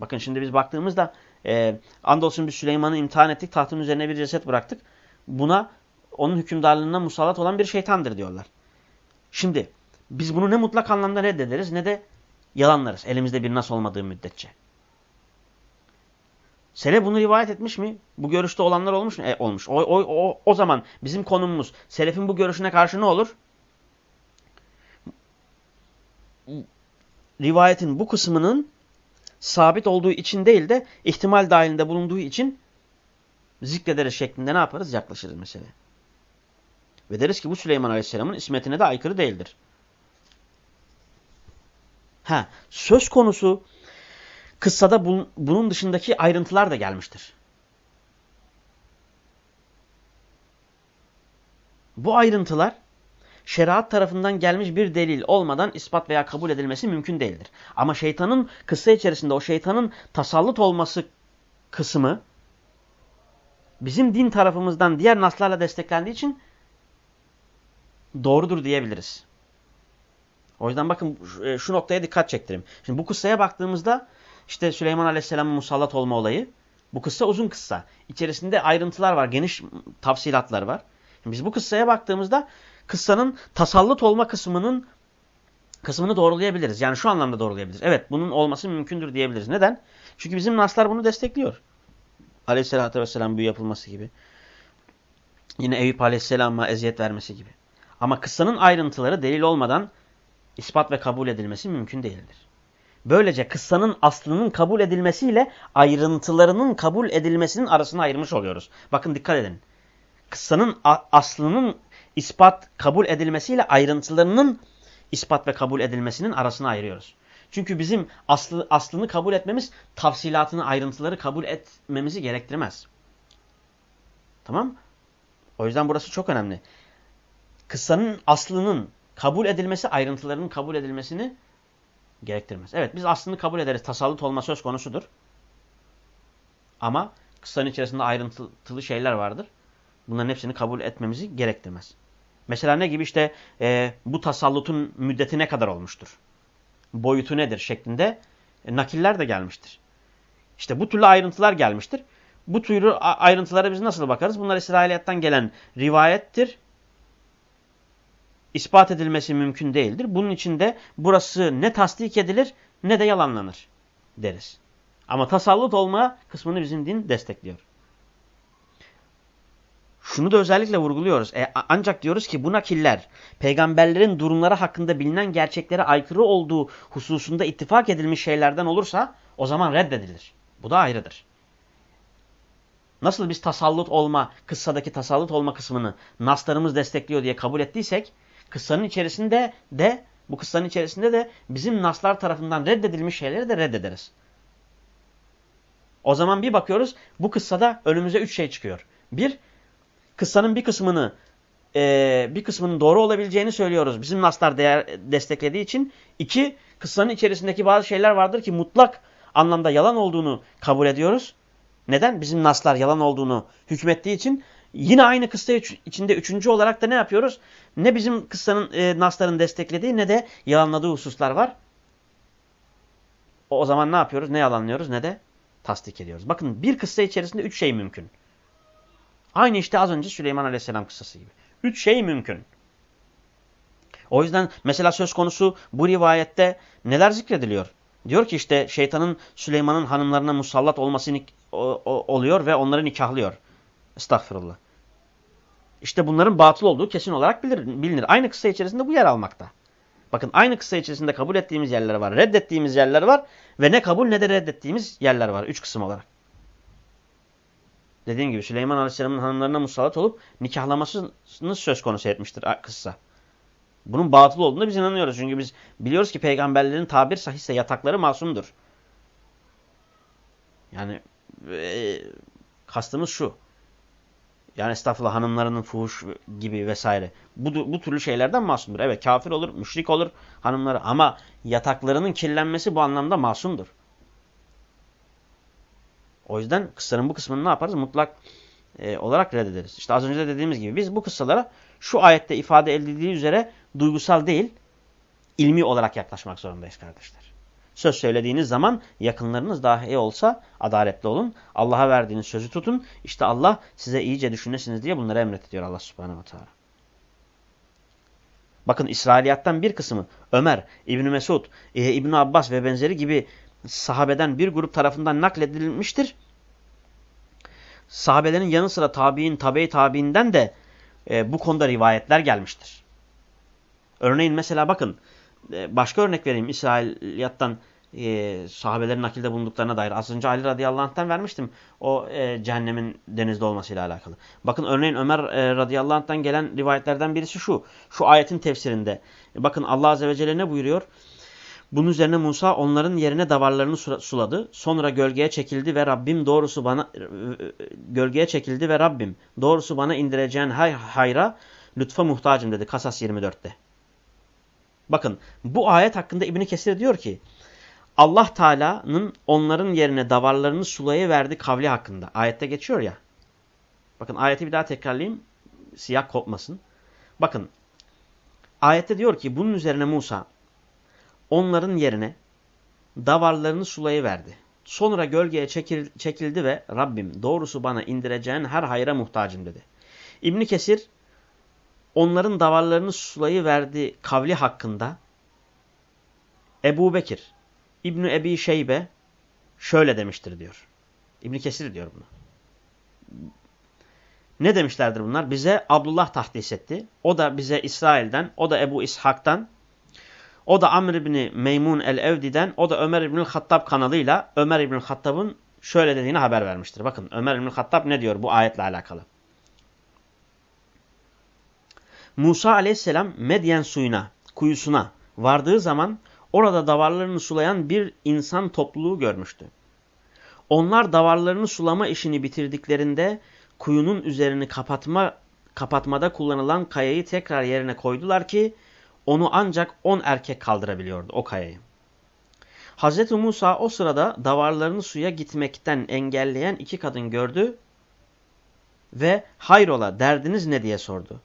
Bakın şimdi biz baktığımızda e, andolsun biz Süleyman'ı imtihan ettik tahtın üzerine bir ceset bıraktık buna onun hükümdarlığına musallat olan bir şeytandır diyorlar. Şimdi biz bunu ne mutlak anlamda reddederiz ne de yalanlarız. Elimizde bir nas olmadığı müddetçe. Selef bunu rivayet etmiş mi? Bu görüşte olanlar olmuş mu? E, olmuş. O, o, o, o zaman bizim konumumuz Selef'in bu görüşüne karşı ne olur? Rivayetin bu kısmının sabit olduğu için değil de ihtimal dahilinde bulunduğu için zikrederiz şeklinde ne yaparız? Yaklaşırız mesele. Ve deriz ki bu Süleyman Aleyhisselam'ın ismetine de aykırı değildir. Ha, söz konusu kıssada bun, bunun dışındaki ayrıntılar da gelmiştir. Bu ayrıntılar şeriat tarafından gelmiş bir delil olmadan ispat veya kabul edilmesi mümkün değildir. Ama şeytanın kıssa içerisinde o şeytanın tasallut olması kısmı bizim din tarafımızdan diğer naslarla desteklendiği için doğrudur diyebiliriz. O yüzden bakın e, şu noktaya dikkat çektireyim. Şimdi bu kıssaya baktığımızda işte Süleyman Aleyhisselam'ın musallat olma olayı. Bu kıssa uzun kıssa. İçerisinde ayrıntılar var, geniş tafsilatlar var. Şimdi biz bu kıssaya baktığımızda kıssanın tasallut olma kısmının kısmını doğrulayabiliriz. Yani şu anlamda doğrulayabiliriz. Evet bunun olması mümkündür diyebiliriz. Neden? Çünkü bizim naslar bunu destekliyor. Aleyhisselatü vesselam bu yapılması gibi. Yine Eyüp Aleyhisselam'a eziyet vermesi gibi. Ama kıssanın ayrıntıları delil olmadan ispat ve kabul edilmesi mümkün değildir. Böylece kıssanın aslının kabul edilmesiyle ayrıntılarının kabul edilmesinin arasını ayırmış oluyoruz. Bakın dikkat edin. Kıssanın aslının ispat kabul edilmesiyle ayrıntılarının ispat ve kabul edilmesinin arasını ayırıyoruz. Çünkü bizim aslı, aslını kabul etmemiz tafsilatını, ayrıntıları kabul etmemizi gerektirmez. Tamam O yüzden burası çok önemli. Kıssanın aslının kabul edilmesi ayrıntılarının kabul edilmesini gerektirmez. Evet biz aslını kabul ederiz. Tasallut olma söz konusudur. Ama kıssanın içerisinde ayrıntılı şeyler vardır. Bunların hepsini kabul etmemizi gerektirmez. Mesela ne gibi işte e, bu tasallutun müddeti ne kadar olmuştur? Boyutu nedir şeklinde e, nakiller de gelmiştir. İşte bu türlü ayrıntılar gelmiştir. Bu türlü ayrıntılara biz nasıl bakarız? Bunlar İsrailiyattan gelen rivayettir ispat edilmesi mümkün değildir. Bunun için de burası ne tasdik edilir ne de yalanlanır deriz. Ama tasallut olma kısmını bizim din destekliyor. Şunu da özellikle vurguluyoruz. E, ancak diyoruz ki bu nakiller peygamberlerin durumları hakkında bilinen gerçeklere aykırı olduğu hususunda ittifak edilmiş şeylerden olursa o zaman reddedilir. Bu da ayrıdır. Nasıl biz tasallut olma, kıssadaki tasallut olma kısmını naslarımız destekliyor diye kabul ettiysek kıssanın içerisinde de bu kıssanın içerisinde de bizim naslar tarafından reddedilmiş şeyleri de reddederiz. O zaman bir bakıyoruz bu kıssada önümüze üç şey çıkıyor. Bir, kıssanın bir kısmını e, bir kısmının doğru olabileceğini söylüyoruz. Bizim naslar değer, desteklediği için. İki, kıssanın içerisindeki bazı şeyler vardır ki mutlak anlamda yalan olduğunu kabul ediyoruz. Neden? Bizim naslar yalan olduğunu hükmettiği için. Yine aynı kıssa içinde üçüncü olarak da ne yapıyoruz? Ne bizim kıssanın e, nasların desteklediği ne de yalanladığı hususlar var. O, zaman ne yapıyoruz? Ne yalanlıyoruz ne de tasdik ediyoruz. Bakın bir kıssa içerisinde üç şey mümkün. Aynı işte az önce Süleyman Aleyhisselam kıssası gibi. Üç şey mümkün. O yüzden mesela söz konusu bu rivayette neler zikrediliyor? Diyor ki işte şeytanın Süleyman'ın hanımlarına musallat olması oluyor ve onları nikahlıyor. Estağfurullah. İşte bunların batıl olduğu kesin olarak bilir, bilinir. Aynı kısa içerisinde bu yer almakta. Bakın aynı kısa içerisinde kabul ettiğimiz yerler var, reddettiğimiz yerler var ve ne kabul ne de reddettiğimiz yerler var. Üç kısım olarak. Dediğim gibi Süleyman Aleyhisselam'ın hanımlarına musallat olup nikahlamasını söz konusu etmiştir kıssa. Bunun batıl olduğunu biz inanıyoruz. Çünkü biz biliyoruz ki peygamberlerin tabir sahihse yatakları masumdur. Yani e, kastımız şu. Yani estağfurullah hanımlarının fuhuş gibi vesaire. Bu, bu türlü şeylerden masumdur. Evet kafir olur, müşrik olur hanımları ama yataklarının kirlenmesi bu anlamda masumdur. O yüzden kıssanın bu kısmını ne yaparız? Mutlak e, olarak reddederiz. İşte az önce de dediğimiz gibi biz bu kıssalara şu ayette ifade edildiği üzere duygusal değil, ilmi olarak yaklaşmak zorundayız kardeşler. Söz söylediğiniz zaman yakınlarınız dahi olsa adaletli olun. Allah'a verdiğiniz sözü tutun. İşte Allah size iyice düşünesiniz diye bunları emrediyor Allah subhanehu ve teala. Bakın İsrailiyattan bir kısmı Ömer, İbn Mesud, İbn Abbas ve benzeri gibi sahabeden bir grup tarafından nakledilmiştir. sahabelerin yanı sıra tabi'in, tabi tabi'inden de e, bu konuda rivayetler gelmiştir. Örneğin mesela bakın e, başka örnek vereyim İsrailiyattan e, sahabelerin nakilde bulunduklarına dair. Az önce Ali radıyallahu anh'tan vermiştim o e, cehennemin denizde olmasıyla alakalı. Bakın örneğin Ömer e, radıyallahu anh'tan gelen rivayetlerden birisi şu. Şu ayetin tefsirinde. E, bakın Allah azze ve celle ne buyuruyor? Bunun üzerine Musa onların yerine davarlarını suladı. Sonra gölgeye çekildi ve Rabbim doğrusu bana e, gölgeye çekildi ve Rabbim doğrusu bana indireceğin hay hayra lütfa muhtacım dedi Kasas 24'te. Bakın bu ayet hakkında İbni Kesir diyor ki Allah Teala'nın onların yerine davarlarını sulaya verdi kavli hakkında. Ayette geçiyor ya. Bakın ayeti bir daha tekrarlayayım. Siyah kopmasın. Bakın ayette diyor ki bunun üzerine Musa onların yerine davarlarını sulayı verdi. Sonra gölgeye çekil, çekildi ve Rabbim doğrusu bana indireceğin her hayra muhtacım dedi. İbni Kesir onların davarlarını sulayı verdi kavli hakkında Ebu Bekir İbni Ebi Şeybe şöyle demiştir diyor. İbni Kesir diyor bunu. Ne demişlerdir bunlar? Bize Abdullah tahdis etti. O da bize İsrail'den, o da Ebu İshak'tan, o da Amr İbni Meymun el-Evdi'den, o da Ömer İbni Hattab kanalıyla Ömer İbni Hattab'ın şöyle dediğini haber vermiştir. Bakın Ömer İbni Hattab ne diyor bu ayetle alakalı? Musa aleyhisselam Medyen suyuna, kuyusuna vardığı zaman orada davarlarını sulayan bir insan topluluğu görmüştü. Onlar davarlarını sulama işini bitirdiklerinde kuyunun üzerini kapatma, kapatmada kullanılan kayayı tekrar yerine koydular ki onu ancak on erkek kaldırabiliyordu o kayayı. Hz. Musa o sırada davarlarını suya gitmekten engelleyen iki kadın gördü ve hayrola derdiniz ne diye sordu.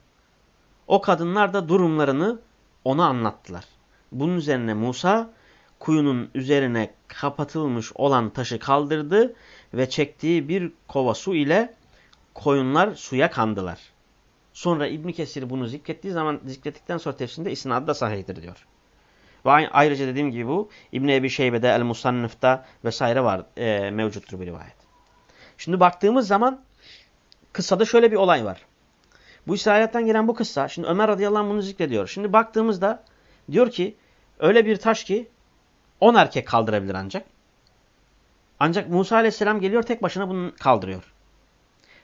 O kadınlar da durumlarını ona anlattılar. Bunun üzerine Musa kuyunun üzerine kapatılmış olan taşı kaldırdı ve çektiği bir kova su ile koyunlar suya kandılar. Sonra İbn Kesir bunu zikrettiği zaman zikrettikten sonra tefsirinde isnadı da sahihtir diyor. Ve ayrıca dediğim gibi bu İbn Ebi Şeybe'de, El Musannif'ta vesaire var e, mevcuttur bir rivayet. Şimdi baktığımız zaman kıssada şöyle bir olay var. Bu İsrail'den gelen bu kıssa, şimdi Ömer radıyallahu anh bunu zikrediyor. Şimdi baktığımızda diyor ki öyle bir taş ki 10 erkek kaldırabilir ancak. Ancak Musa aleyhisselam geliyor tek başına bunu kaldırıyor.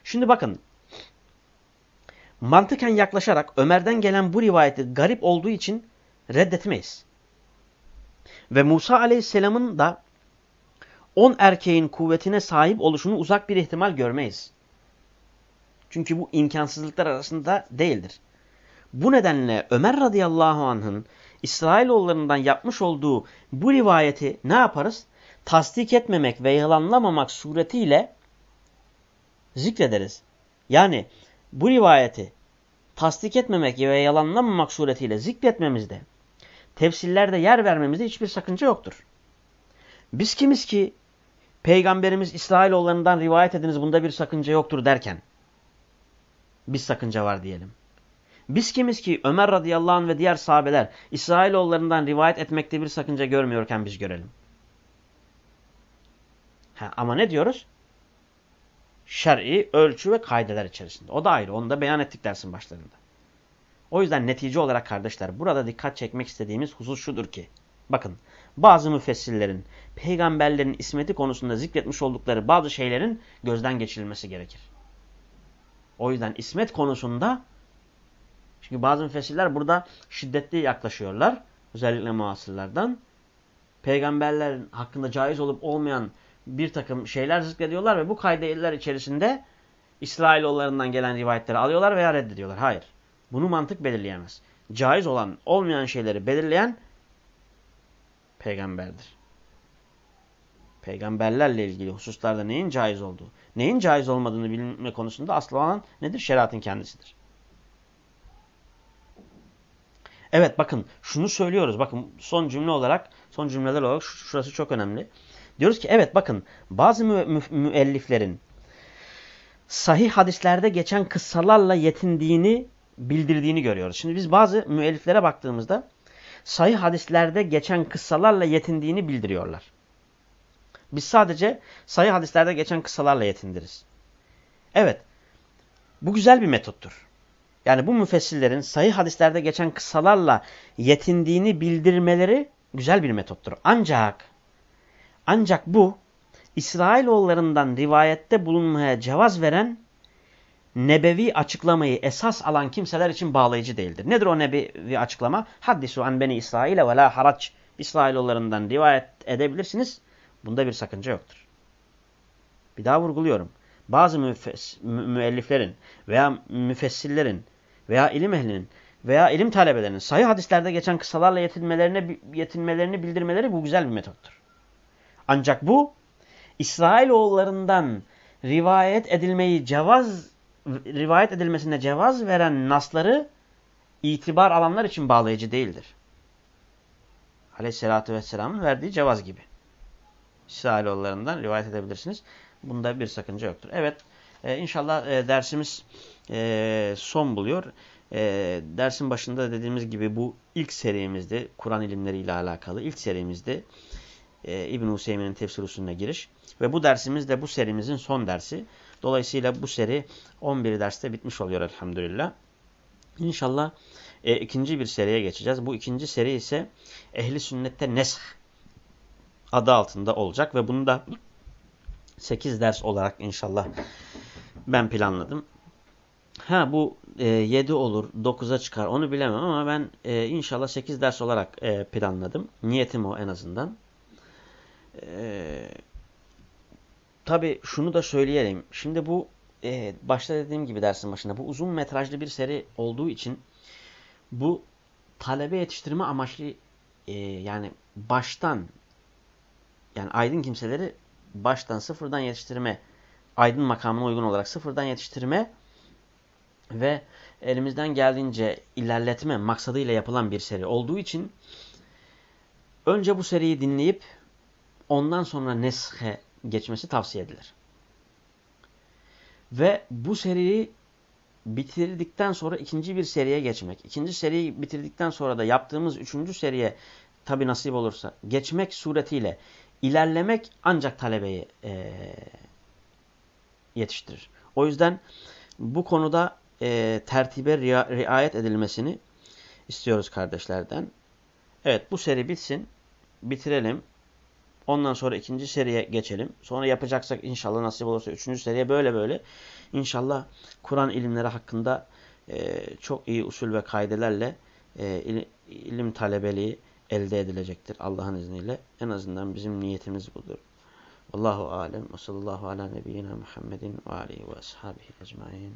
Şimdi bakın mantıken yaklaşarak Ömer'den gelen bu rivayeti garip olduğu için reddetmeyiz. Ve Musa aleyhisselamın da 10 erkeğin kuvvetine sahip oluşunu uzak bir ihtimal görmeyiz. Çünkü bu imkansızlıklar arasında değildir. Bu nedenle Ömer radıyallahu anh'ın İsrailoğullarından yapmış olduğu bu rivayeti ne yaparız? Tasdik etmemek ve yalanlamamak suretiyle zikrederiz. Yani bu rivayeti tasdik etmemek ve yalanlamamak suretiyle zikretmemizde, tefsirlerde yer vermemizde hiçbir sakınca yoktur. Biz kimiz ki Peygamberimiz İsrailoğullarından rivayet ediniz bunda bir sakınca yoktur derken, biz sakınca var diyelim. Biz kimiz ki Ömer radıyallahu anh ve diğer sahabeler İsrailoğullarından rivayet etmekte bir sakınca görmüyorken biz görelim. Ha, ama ne diyoruz? Şer'i ölçü ve kaideler içerisinde. O da ayrı. Onu da beyan ettik dersin başlarında. O yüzden netice olarak kardeşler burada dikkat çekmek istediğimiz husus şudur ki. Bakın bazı müfessirlerin, peygamberlerin ismeti konusunda zikretmiş oldukları bazı şeylerin gözden geçirilmesi gerekir. O yüzden ismet konusunda çünkü bazı müfessirler burada şiddetli yaklaşıyorlar. Özellikle muasırlardan. Peygamberlerin hakkında caiz olup olmayan bir takım şeyler zikrediyorlar ve bu kaydeler içerisinde İsrailoğullarından gelen rivayetleri alıyorlar veya reddediyorlar. Hayır. Bunu mantık belirleyemez. Caiz olan, olmayan şeyleri belirleyen peygamberdir. Peygamberlerle ilgili hususlarda neyin caiz olduğu, neyin caiz olmadığını bilme konusunda asıl olan nedir? Şeriatın kendisidir. Evet bakın şunu söylüyoruz. Bakın son cümle olarak, son cümleler olarak şurası çok önemli. Diyoruz ki evet bakın bazı mü mü müelliflerin sahih hadislerde geçen kıssalarla yetindiğini bildirdiğini görüyoruz. Şimdi biz bazı müelliflere baktığımızda sahih hadislerde geçen kıssalarla yetindiğini bildiriyorlar. Biz sadece sahih hadislerde geçen kıssalarla yetindiriz. Evet. Bu güzel bir metottur. Yani bu müfessillerin sahih hadislerde geçen kıssalarla yetindiğini bildirmeleri güzel bir metottur. Ancak ancak bu İsrailoğullarından rivayette bulunmaya cevaz veren nebevi açıklamayı esas alan kimseler için bağlayıcı değildir. Nedir o nebevi açıklama? Haddisu an beni İsrail'e ve la haraç. İsrailoğullarından rivayet edebilirsiniz. Bunda bir sakınca yoktur. Bir daha vurguluyorum. Bazı müfes, mü müelliflerin veya müfessillerin veya ilim ehlinin veya ilim talebelerinin sahih hadislerde geçen kısalarla yetinmelerini, yetinmelerini bildirmeleri bu güzel bir metottur. Ancak bu İsrailoğullarından rivayet edilmeyi cevaz rivayet edilmesine cevaz veren nasları itibar alanlar için bağlayıcı değildir. Aleyhisselatü Vesselam'ın verdiği cevaz gibi. İsrailoğullarından rivayet edebilirsiniz. Bunda bir sakınca yoktur. Evet, e, inşallah e, dersimiz e, son buluyor. E, dersin başında dediğimiz gibi bu ilk serimizde, Kur'an ilimleriyle alakalı ilk serimizde e, İbn-i Hüseyin'in tefsir usulüne giriş. Ve bu dersimiz de bu serimizin son dersi. Dolayısıyla bu seri 11 derste bitmiş oluyor elhamdülillah. İnşallah e, ikinci bir seriye geçeceğiz. Bu ikinci seri ise Ehli Sünnet'te Nesh adı altında olacak ve bunu da 8 ders olarak inşallah ben planladım. Ha bu e, 7 olur, 9'a çıkar onu bilemem ama ben e, inşallah 8 ders olarak e, planladım. Niyetim o en azından. E, Tabi şunu da söyleyelim. Şimdi bu e, başta dediğim gibi dersin başında bu uzun metrajlı bir seri olduğu için bu talebe yetiştirme amaçlı e, yani baştan yani aydın kimseleri baştan sıfırdan yetiştirme aydın makamına uygun olarak sıfırdan yetiştirme ve elimizden geldiğince ilerletme maksadıyla yapılan bir seri olduğu için önce bu seriyi dinleyip ondan sonra neshe geçmesi tavsiye edilir. Ve bu seriyi bitirdikten sonra ikinci bir seriye geçmek. İkinci seriyi bitirdikten sonra da yaptığımız üçüncü seriye tabi nasip olursa geçmek suretiyle ilerlemek ancak talebeyi e, yetiştirir. O yüzden bu konuda e, tertibe riayet edilmesini istiyoruz kardeşlerden. Evet bu seri bitsin. Bitirelim. Ondan sonra ikinci seriye geçelim. Sonra yapacaksak inşallah nasip olursa üçüncü seriye böyle böyle. İnşallah Kur'an ilimleri hakkında e, çok iyi usul ve kaidelerle e, il, ilim talebeliği elde edilecektir Allah'ın izniyle. En azından bizim niyetimiz budur. Allahu alem ve sallallahu ala nebiyyina Muhammedin ve alihi ve ashabihi ecmain.